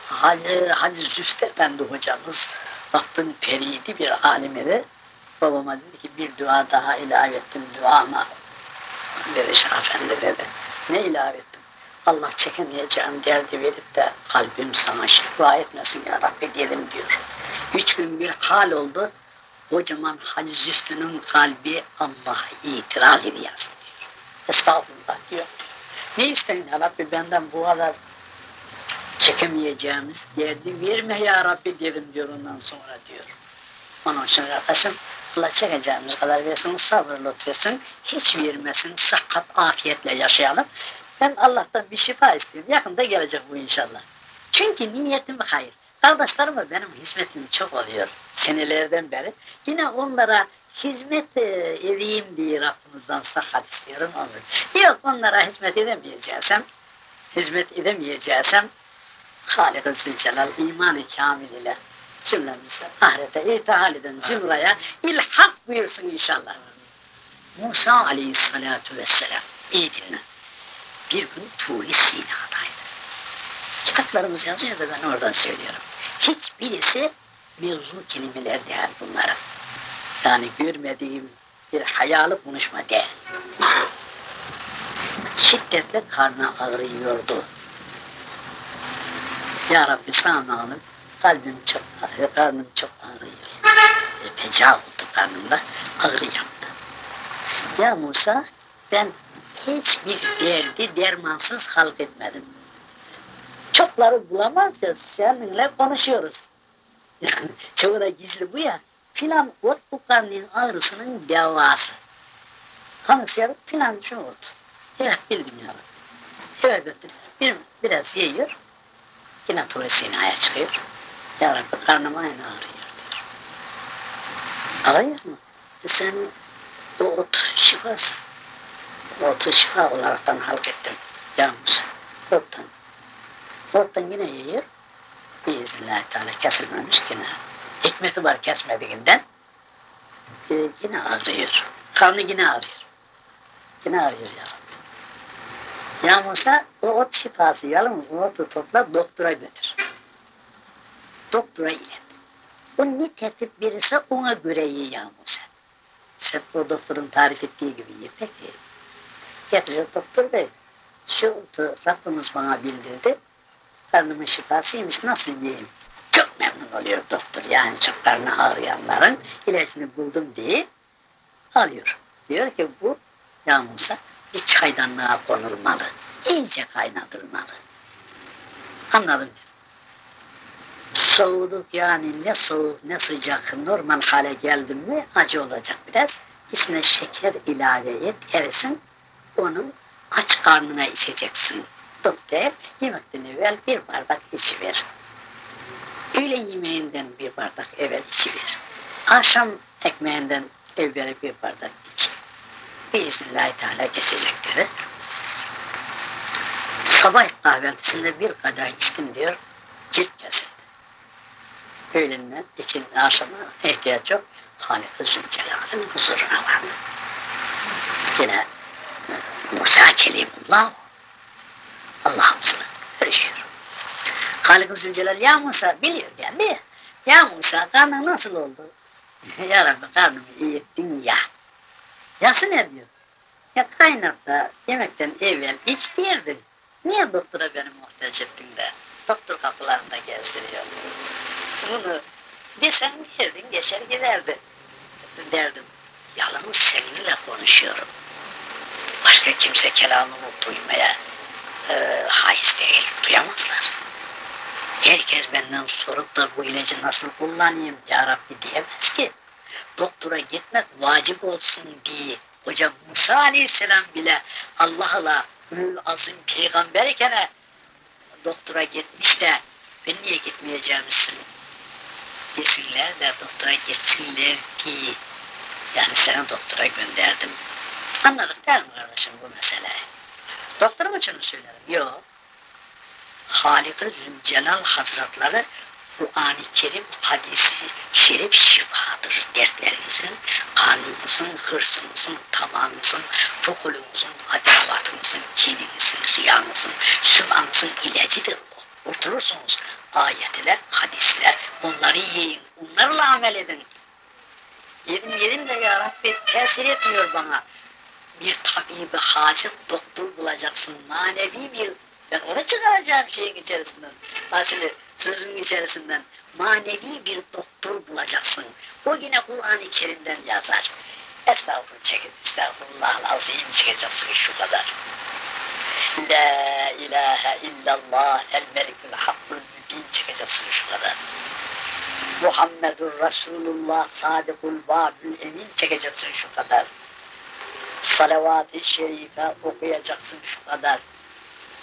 Hacı, Hacı Züfte Efendi hocamız baktın periydi bir alimede babama dedi ki bir dua daha ilave ettim duama dedi Şah Efendi dedi. Ne ilave ettim? Allah çekemeyeceğim derdi verip de kalbim sana şifa etmesin ya Rabbi diyelim diyor. Üç gün bir hal oldu. Kocaman Hacı Züftü'nün kalbi Allah'a itiraz ediyor diyor. Estağfurullah diyor. Ne isteyin ya Rabbi benden bu kadar çekemeyeceğimiz derdi verme ya Rabbi dedim diyor ondan sonra diyor. Onun için arkadaşım Allah çekeceğimiz kadar versin, sabır lütfetsin, hiç vermesin, sıhhat, afiyetle yaşayalım. Ben Allah'tan bir şifa istiyorum. Yakında gelecek bu inşallah. Çünkü niyetim hayır. Kardeşlerime benim hizmetim çok oluyor senelerden beri. Yine onlara hizmet edeyim diye Rabbimizden sıhhat istiyorum. Onu. Yok onlara hizmet edemeyeceksem, hizmet edemeyeceksem Halik-i Zülcelal iman-ı kamil ile cümlemize ahirete irtihal eden zümraya ilhak buyursun inşallah. Musa aleyhissalatu vesselam iyi dinle bir gün Tuğli Sina'daydı. Kitaplarımız yazıyor da ben oradan söylüyorum. Hiçbirisi mevzu kelimeler değil bunlara. Yani görmediğim bir hayalı konuşma değil. Şiddetle karnı ağrıyordu. Ya Rabbi sağlanım, kalbim çok ağrıyor, karnım çok ağrıyor. E, feca oldu karnımda, ağrı yaptı. Ya Musa, ben hiçbir derdi dermansız halk etmedim. Çokları bulamaz ya seninle konuşuyoruz. <laughs> Yani çoğuna gizli bu ya. Filan ot bu karnın ağrısının devası. Kanıksayarak filan şu ot. Evet bildim ya. Eve götür. Bir, biraz yiyor. Yine tuvalet çıkıyor. Ya Rabbi karnım aynı ağrıyor diyor. Ağrıyor mu? E sen o ot şifası. O otu şifa olaraktan halk ettim. Ya Musa. Ottan. Ottan yine yiyor. Biiznillahü Teala kesilmemiş yine. Hikmeti var kesmediğinden. E, yine ağrıyor. Karnı yine ağrıyor. Yine ağrıyor ya Rabbi. Ya Musa o ot şifası yalnız o otu topla doktora götür. Doktora ilet. O ne tertip verirse ona göre ye ya Musa. Sen o doktorun tarif ettiği gibi ye peki. Getiriyor doktor bey. Şu otu Rabbimiz bana bildirdi. Karnımın şifasıymış nasıl yiyeyim? Memnun oluyor doktor. Yani çok karnı ağrıyanların ilacını buldum diye alıyor. Diyor ki bu ya Musa bir çaydanlığa konulmalı. İyice kaynatılmalı. Anladım. Soğuduk yani ne soğuk ne sıcak normal hale geldi mi acı olacak biraz. İçine şeker ilave et erisin. Onu aç karnına içeceksin. Doktor yemekten evvel bir bardak içiver. Öğle yemeğinden bir bardak evvel içiver. Akşam ekmeğinden evvel bir bardak iç. Biiznillahü Teala dedi. Sabah kahvaltısında bir kadar içtim diyor, cilt kesildi. Öğlenden ikindi akşama ihtiyaç yok, Halik-i Zülcelal'ın huzuruna vardı. Yine Musa Kelimullah Allah'ımızla görüşüyor. Halik-i Zülcelal, ya Musa biliyor geldi. Ya Musa karnın nasıl oldu? <laughs> ya Rabbi karnımı iyi ettin ya. Yası ne diyor? Ya kaynat da yemekten evvel iç diyerdin. Niye doktora beni muhtaç ettin de doktor kapılarında gezdiriyor? Bunu desen diyerdin geçer giderdi. Derdim. Yalnız seninle konuşuyorum. Başka kimse kelamımı duymaya e, haiz değil, duyamazlar. Herkes benden sorup da bu ilacı nasıl kullanayım ya Rabbi diyemez ki. Doktora gitmek vacip olsun diye Hocam Musa Aleyhisselam bile Allah'la ül azim peygamber iken doktora gitmiş de ben niye gitmeyeceğimsin desinler de doktora gitsinler ki yani seni doktora gönderdim. Anladık değil mi kardeşim bu meseleyi? Doktorum için söylerim. Yok. Halik-i Zülcelal Hazretleri Kur'an-ı Kerim hadisi şerif şifadır dertlerimizin, karnımızın, hırsımızın, tamamımızın, fukulumuzun, adavatımızın, kinimizin, riyanımızın, sübhanımızın ilacıdır. Oturursunuz ayetler, hadisler, onları yiyin, onlarla amel edin. Yedim yedim de ya Rabbi tesir etmiyor bana. Bir tabibi hacet doktor bulacaksın, manevi bir ben onu çıkaracağım şeyin içerisinden. Asili sözümün içerisinden manevi bir doktor bulacaksın. O yine Kur'an-ı Kerim'den yazar. Estağfurullah çekin, estağfurullah azim çekeceksin şu kadar. La ilahe illallah el melikul hakkul mübin çekeceksin şu kadar. Muhammedur Resulullah sadikul babül emin çekeceksin şu kadar. Salavat-ı şerife okuyacaksın şu kadar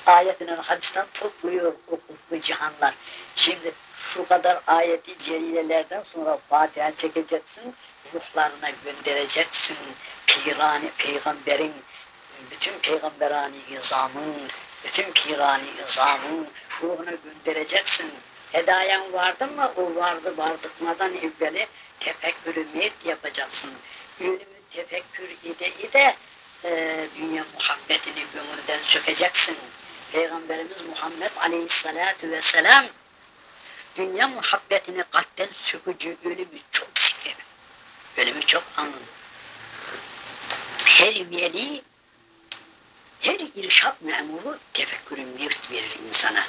ayetinden hadisten topluyor o kutlu cihanlar. Şimdi şu kadar ayeti celilelerden sonra Fatiha çekeceksin, ruhlarına göndereceksin. Pirani peygamberin, bütün peygamberani izamın, bütün pirani izamın ruhuna göndereceksin. Hedayen vardı mı? O vardı vardıkmadan evveli tefekkürü mevt yapacaksın. Ölümü tefekkür ide ide e, dünya muhabbetini gönülden sökeceksin. Peygamberimiz Muhammed Aleyhisselatü Vesselam dünya muhabbetini kalpten sökücü ölümü çok ister. Ölümü çok anladı. Her veli, her irşat memuru tefekkürün mevt verir insana.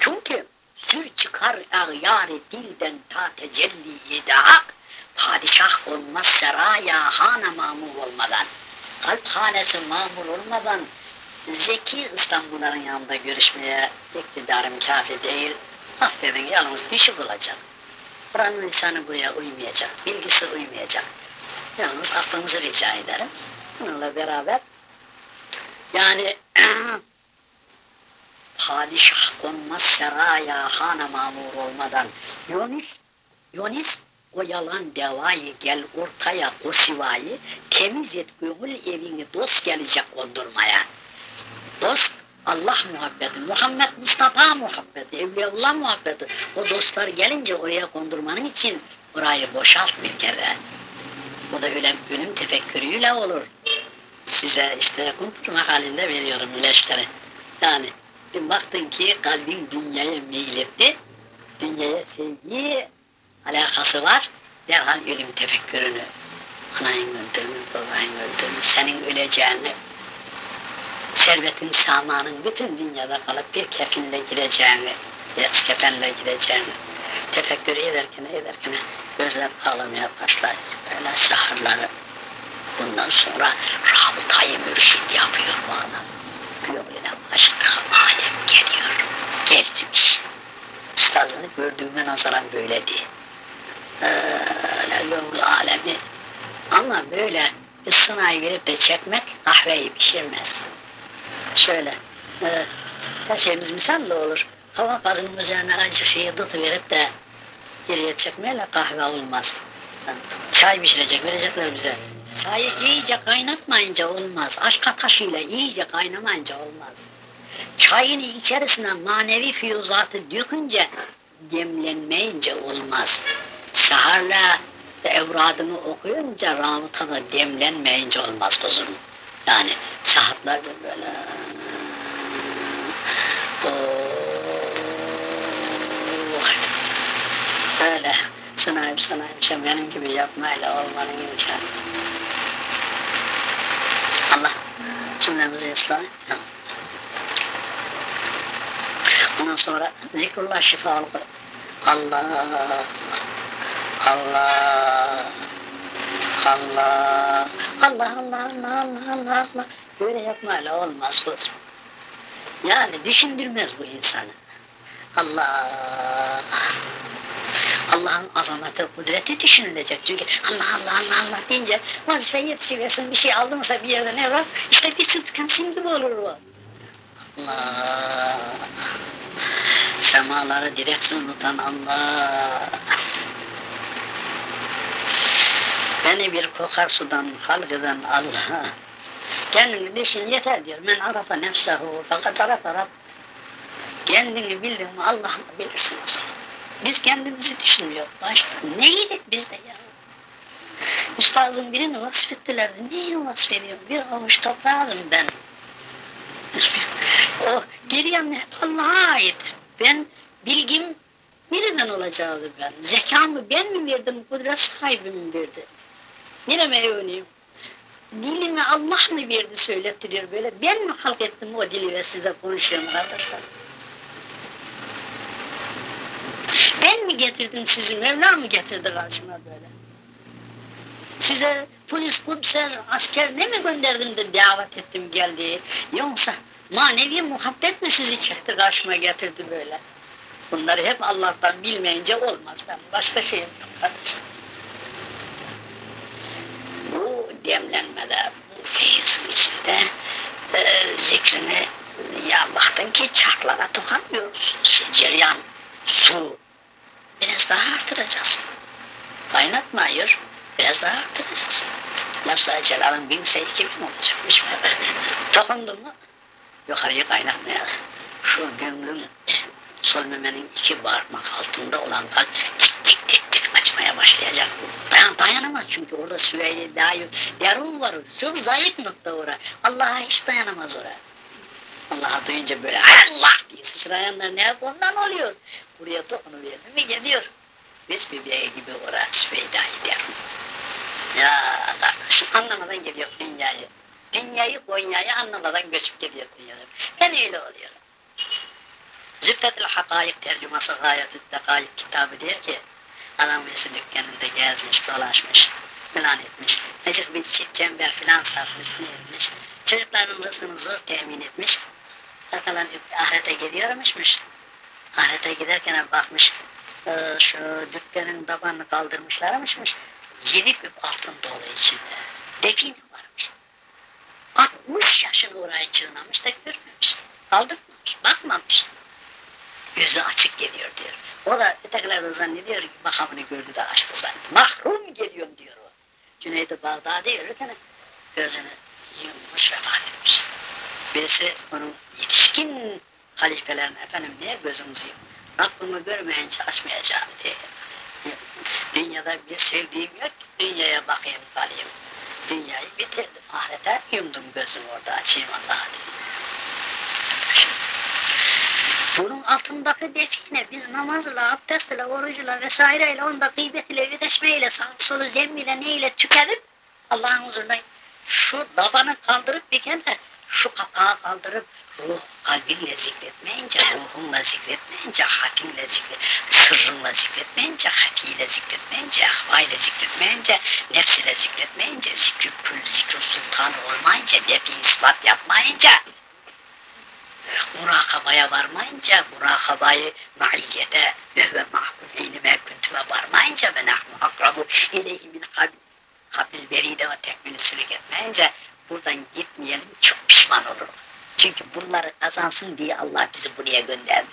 Çünkü sür çıkar ağyarı dilden ta tecelli edak, padişah olmaz seraya hana mamur olmadan, kalp hanesi mamur olmadan, Zeki İstanbulların yanında görüşmeye iktidarım kafi değil. Affedin yalnız düşük olacak. Buranın lisanı buraya uymayacak, bilgisi uymayacak. Yalnız aklınızı rica ederim. Bununla beraber yani <clears throat> padişah konmaz seraya hana mamur olmadan Yunus, Yunus o yalan devayı gel ortaya o sivayı temiz et gönül evini dost gelecek kondurmaya. Dost Allah muhabbeti, Muhammed Mustafa muhabbeti, Evliyaullah muhabbeti. O dostlar gelince oraya kondurmanın için orayı boşalt bir kere. O da öyle ölüm tefekkürüyle olur. Size işte kundurma halinde veriyorum ilaçları. Yani baktın ki kalbin dünyaya meyletti, dünyaya sevgi alakası var, derhal ölüm tefekkürünü, anayın öldürme, babayın öldürme, senin öleceğini, servetin samanın bütün dünyada kalıp bir kefinle gireceğini, beyaz kefenle gireceğini tefekkür ederken ederken gözler ağlamaya başlar. Böyle sahırları bundan sonra rabıtayı mürşid yapıyor bana. Gönlüne başka alem geliyor. Gelmiş. Üstadını gördüğüme nazaran böyle diye. Öyle gönül alemi. Ama böyle bir sınayı verip de çekmek kahveyi pişirmez şöyle, e, her şeyimiz misalle olur. Hava gazının üzerine acı şeyi tutuverip de geriye çekmeyle kahve olmaz. Yani çay pişirecek, verecekler bize. Çayı iyice kaynatmayınca olmaz. Aşk taşıyla iyice kaynamayınca olmaz. Çayın içerisine manevi füyuzatı dökünce demlenmeyince olmaz. Saharla evradını okuyunca rabıtada demlenmeyince olmaz kuzum. Yani saatlerce böyle. Böyle sınayıp sınayıp şey benim gibi yapmayla olmanın imkanı. Allah cümlemizi ıslah et. Ondan sonra zikrullah şifalı Allah Allah Allah, Allah, Allah, Allah, Allah, Allah, Allah. Böyle yapmayla olmaz kuzum. Yani düşündürmez bu insanı. Allah, Allah'ın azameti, kudreti düşünülecek. Çünkü Allah, Allah, Allah, Allah deyince vazife yetişiversin, bir şey aldınsa bir yerden evrak, işte bir tükensin gibi olur o. Allah, semaları direksiz tutan Allah. Beni bir kokar sudan halk eden Allah. Kendini düşün yeter diyor. Men arafa nefsehu fakat arafa Rab. Kendini bildin mi Allah'ını bilirsin zaman. Biz kendimizi düşünmüyoruz. Başta ne yedik biz de ya? Üstazın birini vasfettilerdi. Neyi vasfediyor? Bir avuç toprağım ben. <laughs> o geriye hep Allah'a ait. Ben bilgim nereden olacağı ben? Zekamı ben mi verdim, kudret sahibi mi verdi? Nereme övüneyim? Dilimi Allah mı verdi söylettiriyor böyle? Ben mi halk ettim o dili ve size konuşuyorum arkadaşlar? Ben mi getirdim sizi, Mevla mı getirdi karşıma böyle? Size polis, komiser, asker ne mi gönderdim de davet ettim geldi? Yoksa manevi muhabbet mi sizi çekti karşıma getirdi böyle? Bunları hep Allah'tan bilmeyince olmaz. Ben başka şeyim yok kardeşim. Demlenmede, bu feyizin içinde e, zikrini ya baktın ki çarklara dokanmıyoruz. Şey, ceryan, su. Biraz daha artıracaksın. Kaynatma hayır. Biraz daha artıracaksın. Lafza Celal'ın binse iki bin olacakmış. <laughs> Dokundu mu yukarıyı kaynatmaya. Şu gönlün sol memenin iki parmak altında olan kalp tik tik tik açmaya başlayacak. Dayan, dayanamaz çünkü orada süveyye dair derun var. Çok zayıf nokta orada. Allah'a hiç dayanamaz oraya. Allah'a duyunca böyle Allah diye sıçrayanlar ne ondan oluyor. Buraya dokunuyor mi geliyor. Biz bebeğe gibi oraya süveydayı derun. Ya kardeşim anlamadan geliyor dünyayı. Dünyayı, Konya'yı anlamadan göçüp geliyor dünyaya. Ben öyle oluyorum. Zübdet-i Hakayık tercüması Gayet-ü Dekayık kitabı diyor ki adam birisi dükkanında gezmiş, dolaşmış, filan etmiş. Necik bir çit çember filan satmış, ne etmiş. Çocuklarının rızkını zor temin etmiş. Arkadan ahirete gidiyormuşmuş. Ahirete giderken bakmış, e, şu dükkanın tabanını kaldırmışlarmışmış. Yedi küp altın dolu içinde. Define varmış. 60 yaşını orayı çığınamış da görmemiş. Kaldırmamış, bakmamış. Gözü açık geliyor diyor. O da ötekiler de zannediyor ki makamını gördü de açtı zannediyor. Mahrum geliyorum diyor o. Cüneyt-i Bağdadi yürürken gözünü yummuş vefat etmiş. Birisi onun yetişkin halifelerin efendim niye gözümüzü yum? Rabbimi görmeyince açmayacağım diye. Dünyada bir sevdiğim yok, dünyaya bakayım kalayım. Dünyayı bitirdim, ahirete yumdum gözümü orada açayım Allah'a diye. Bunun altındaki define biz namazla, abdestle, orucla vesaireyle, onda gıybet ile, solu zemmiyle, neyle tüketip Allah'ın huzuruna şu dabanı kaldırıp bir kere şu kapağı kaldırıp ruh kalbinle zikretmeyince, ruhunla zikretmeyince, hafinle zikret, sırrınla zikretmeyince, hafiyle zikretmeyince, ahvayla zikretmeyince, nefsile zikretmeyince, zikr kül, zikr sultanı olmayınca, nefi ispat yapmayınca, murakabaya varmayınca, murakabayı maiyete ve ve mahkum eynime küntüme varmayınca ve nahnu akrabu ileyhi min kabil, veride ve tekmini sülük etmeyince buradan gitmeyelim çok pişman olurum. Çünkü bunları kazansın diye Allah bizi buraya gönderdi.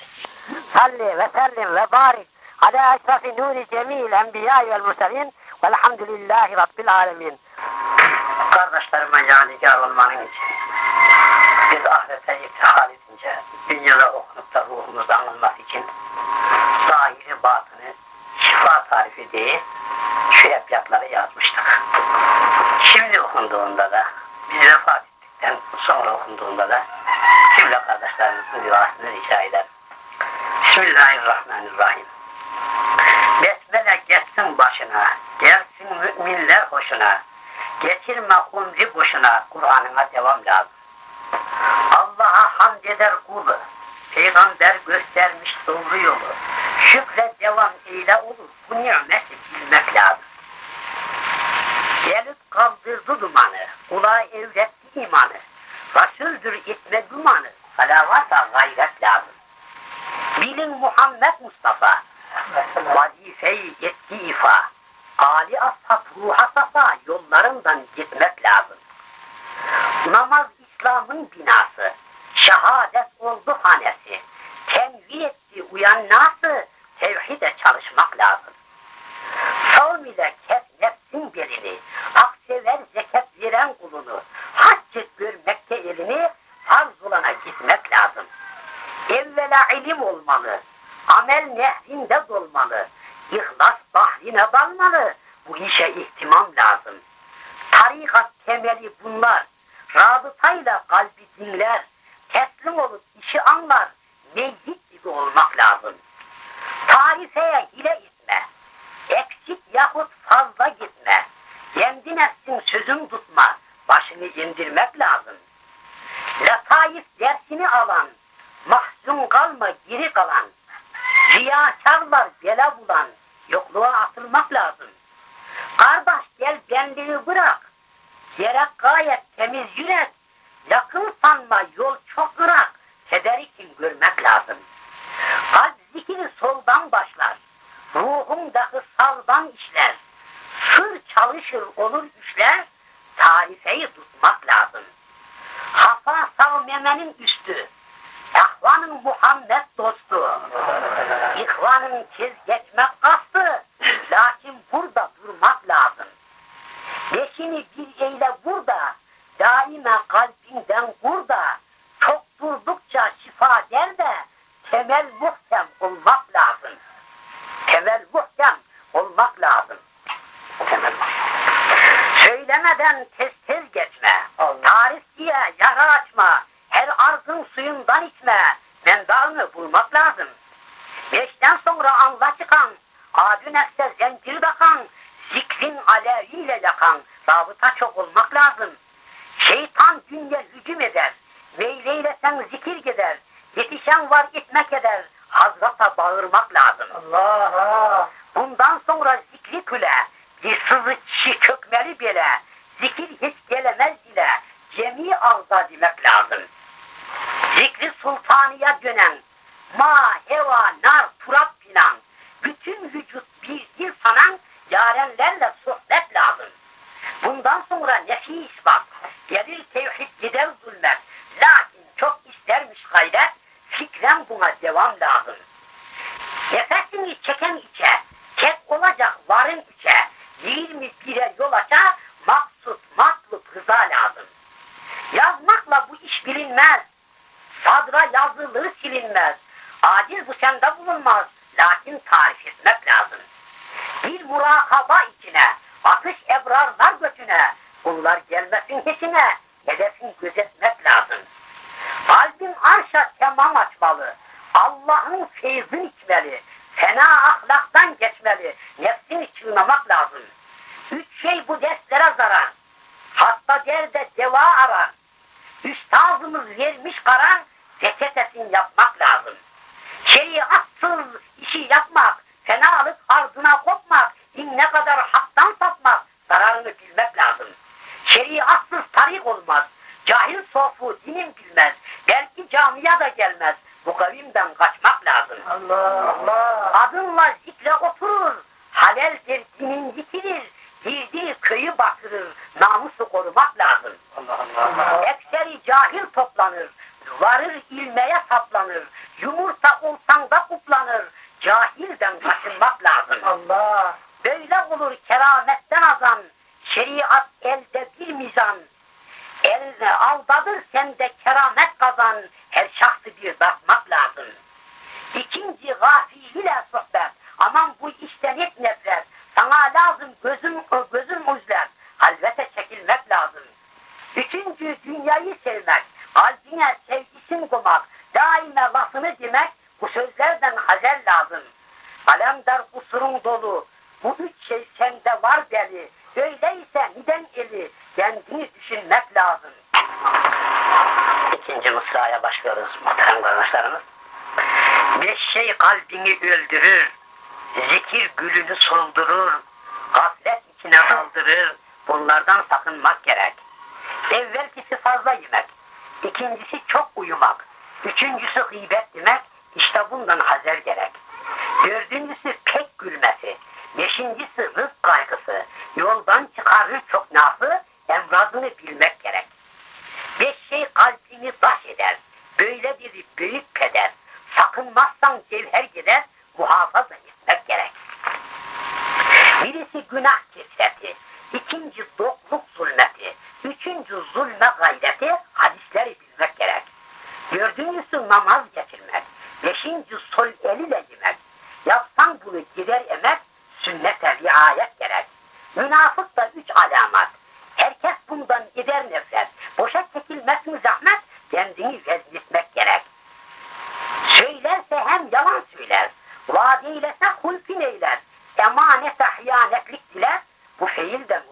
Salli ve sellim ve barik ala eşrafi nuri cemil enbiya vel murselin velhamdülillahi rabbil alemin. Kardeşlerime yadigar olmanın için biz ahirete irtihal edince dünyada okunup da ruhumuz anılmak için zahiri batını şifa tarifi diye şu yaprakları yazmıştık. Şimdi okunduğunda da biz vefat ettikten sonra okunduğunda da cümle kardeşlerimizin duasını rica ederim. Bismillahirrahmanirrahim. Besmele geçsin başına, gelsin müminler hoşuna. Getirme umri boşuna, Kur'an'ına devam lazım. Allah'a hamd eder kulu, peygamber göstermiş doğru yolu. Şükre devam eyle olur, bu nimeti bilmek lazım. Gelip kaldırdı dumanı, kulağa evretti imanı. Resuldür itme dumanı, salavata gayret lazım. Bilin Muhammed Mustafa, vazifeyi etti ifa. Ali ashab ruha safa yollarından gitmek lazım. Namaz İslam'ın binası, şehadet oldu hanesi. Tenvir etti uyan tevhide çalışmak lazım. Savm ile kes nefsin belini, hak sever zekat veren kulunu, hac et görmekte elini, farz olana gitmek lazım. Evvela ilim olmalı, amel nehrinde dolmalı, ihlas bahrine dalmalı, bu işe ihtimam lazım. Tarikat temeli bunlar, rabıtayla kalbi dinler, teslim olup işi anlar, meyyit gibi olmak lazım. Tarifeye hile etme, eksik yahut fazla gitme, kendin etsin sözüm tutma, başını indirmek lazım. Lataif dersini alan, mahzun kalma geri kalan, riyakarlar bela bulan, yokluğa atılmak lazım. Kardeş gel benliği bırak, gerek gayet temiz yürek, yakın sanma yol çok ırak, kederikin görmek lazım. Kalp zikri soldan başlar, ruhum dahi sağdan işler, sır çalışır olur işler, tarifeyi tutmak lazım. Hafa sağ memenin üstü, Ehvanın Muhammed dostu, İhvanın tez geçmek kastı, lakin burada durmak lazım. Beşini bir eyle burada, daima kalbinden burada, çok durdukça şifa der de, temel muhkem olmak lazım. Temel muhkem olmak lazım. Temel Söylemeden tez tez geçme, tarif diye yara açma, her arzın suyundan içme, mendaını bulmak lazım. Beşten sonra anla çıkan, adu nefse zencir bakan, zikrin aleviyle yakan, rabıta çok olmak lazım. Şeytan dünya hücum eder. Meyleylesen zikir gider. Yetişen var gitmek eder. Hazrata bağırmak lazım. Allah Bundan sonra zikri küle, bir sızı çi çökmeli bile, zikir hiç gelemez bile, cemi ağza demek lazım. Zikri sultaniye dönen, ma, heva, nar, turap filan, bütün vücut bir bir sanan yarenlerle sohbet lazım. Bundan sonra nefi ispat, gelir tevhid gider zulmet. Lakin çok istermiş gayret, fikren buna devam lazım. Nefesini çeken içe, ket olacak varın içe, yirmi bire yol aça, maksut, matlup, rıza lazım. Yazmakla bu iş bilinmez, sadra yazılır silinmez. Aciz bu sende bulunmaz, lakin tarif etmek lazım. Bir murakaba içine, atış ebrarlar götüne, bunlar gelmesin peşine, hedefin gözetmek lazım. Kalbin arşa temam açmalı, Allah'ın feyzini içmeli, fena ahlaktan geçmeli, nefsini çiğnemek lazım. Üç şey bu derslere zarar, hasta derde deva arar. Üstazımız vermiş karar, reçetesini yapmak lazım. Şeriatsız işi yapmak, fenalık ardına kopmak, ne kadar haktan sapmak, zararını bilmek lazım. Şeriatsız tarik olmaz, cahil sofu dinim bilmez, belki camiye da gelmez, bu kavimden kaçmak lazım. Allah Allah. Adınla zikre oturur, haleldir dinin yitirir, girdiği köyü batırır, namusu korumak lazım. Allah Allah. Ekseri cahil toplanır, varır ilmeye saplanır, yumurta olsan Эльда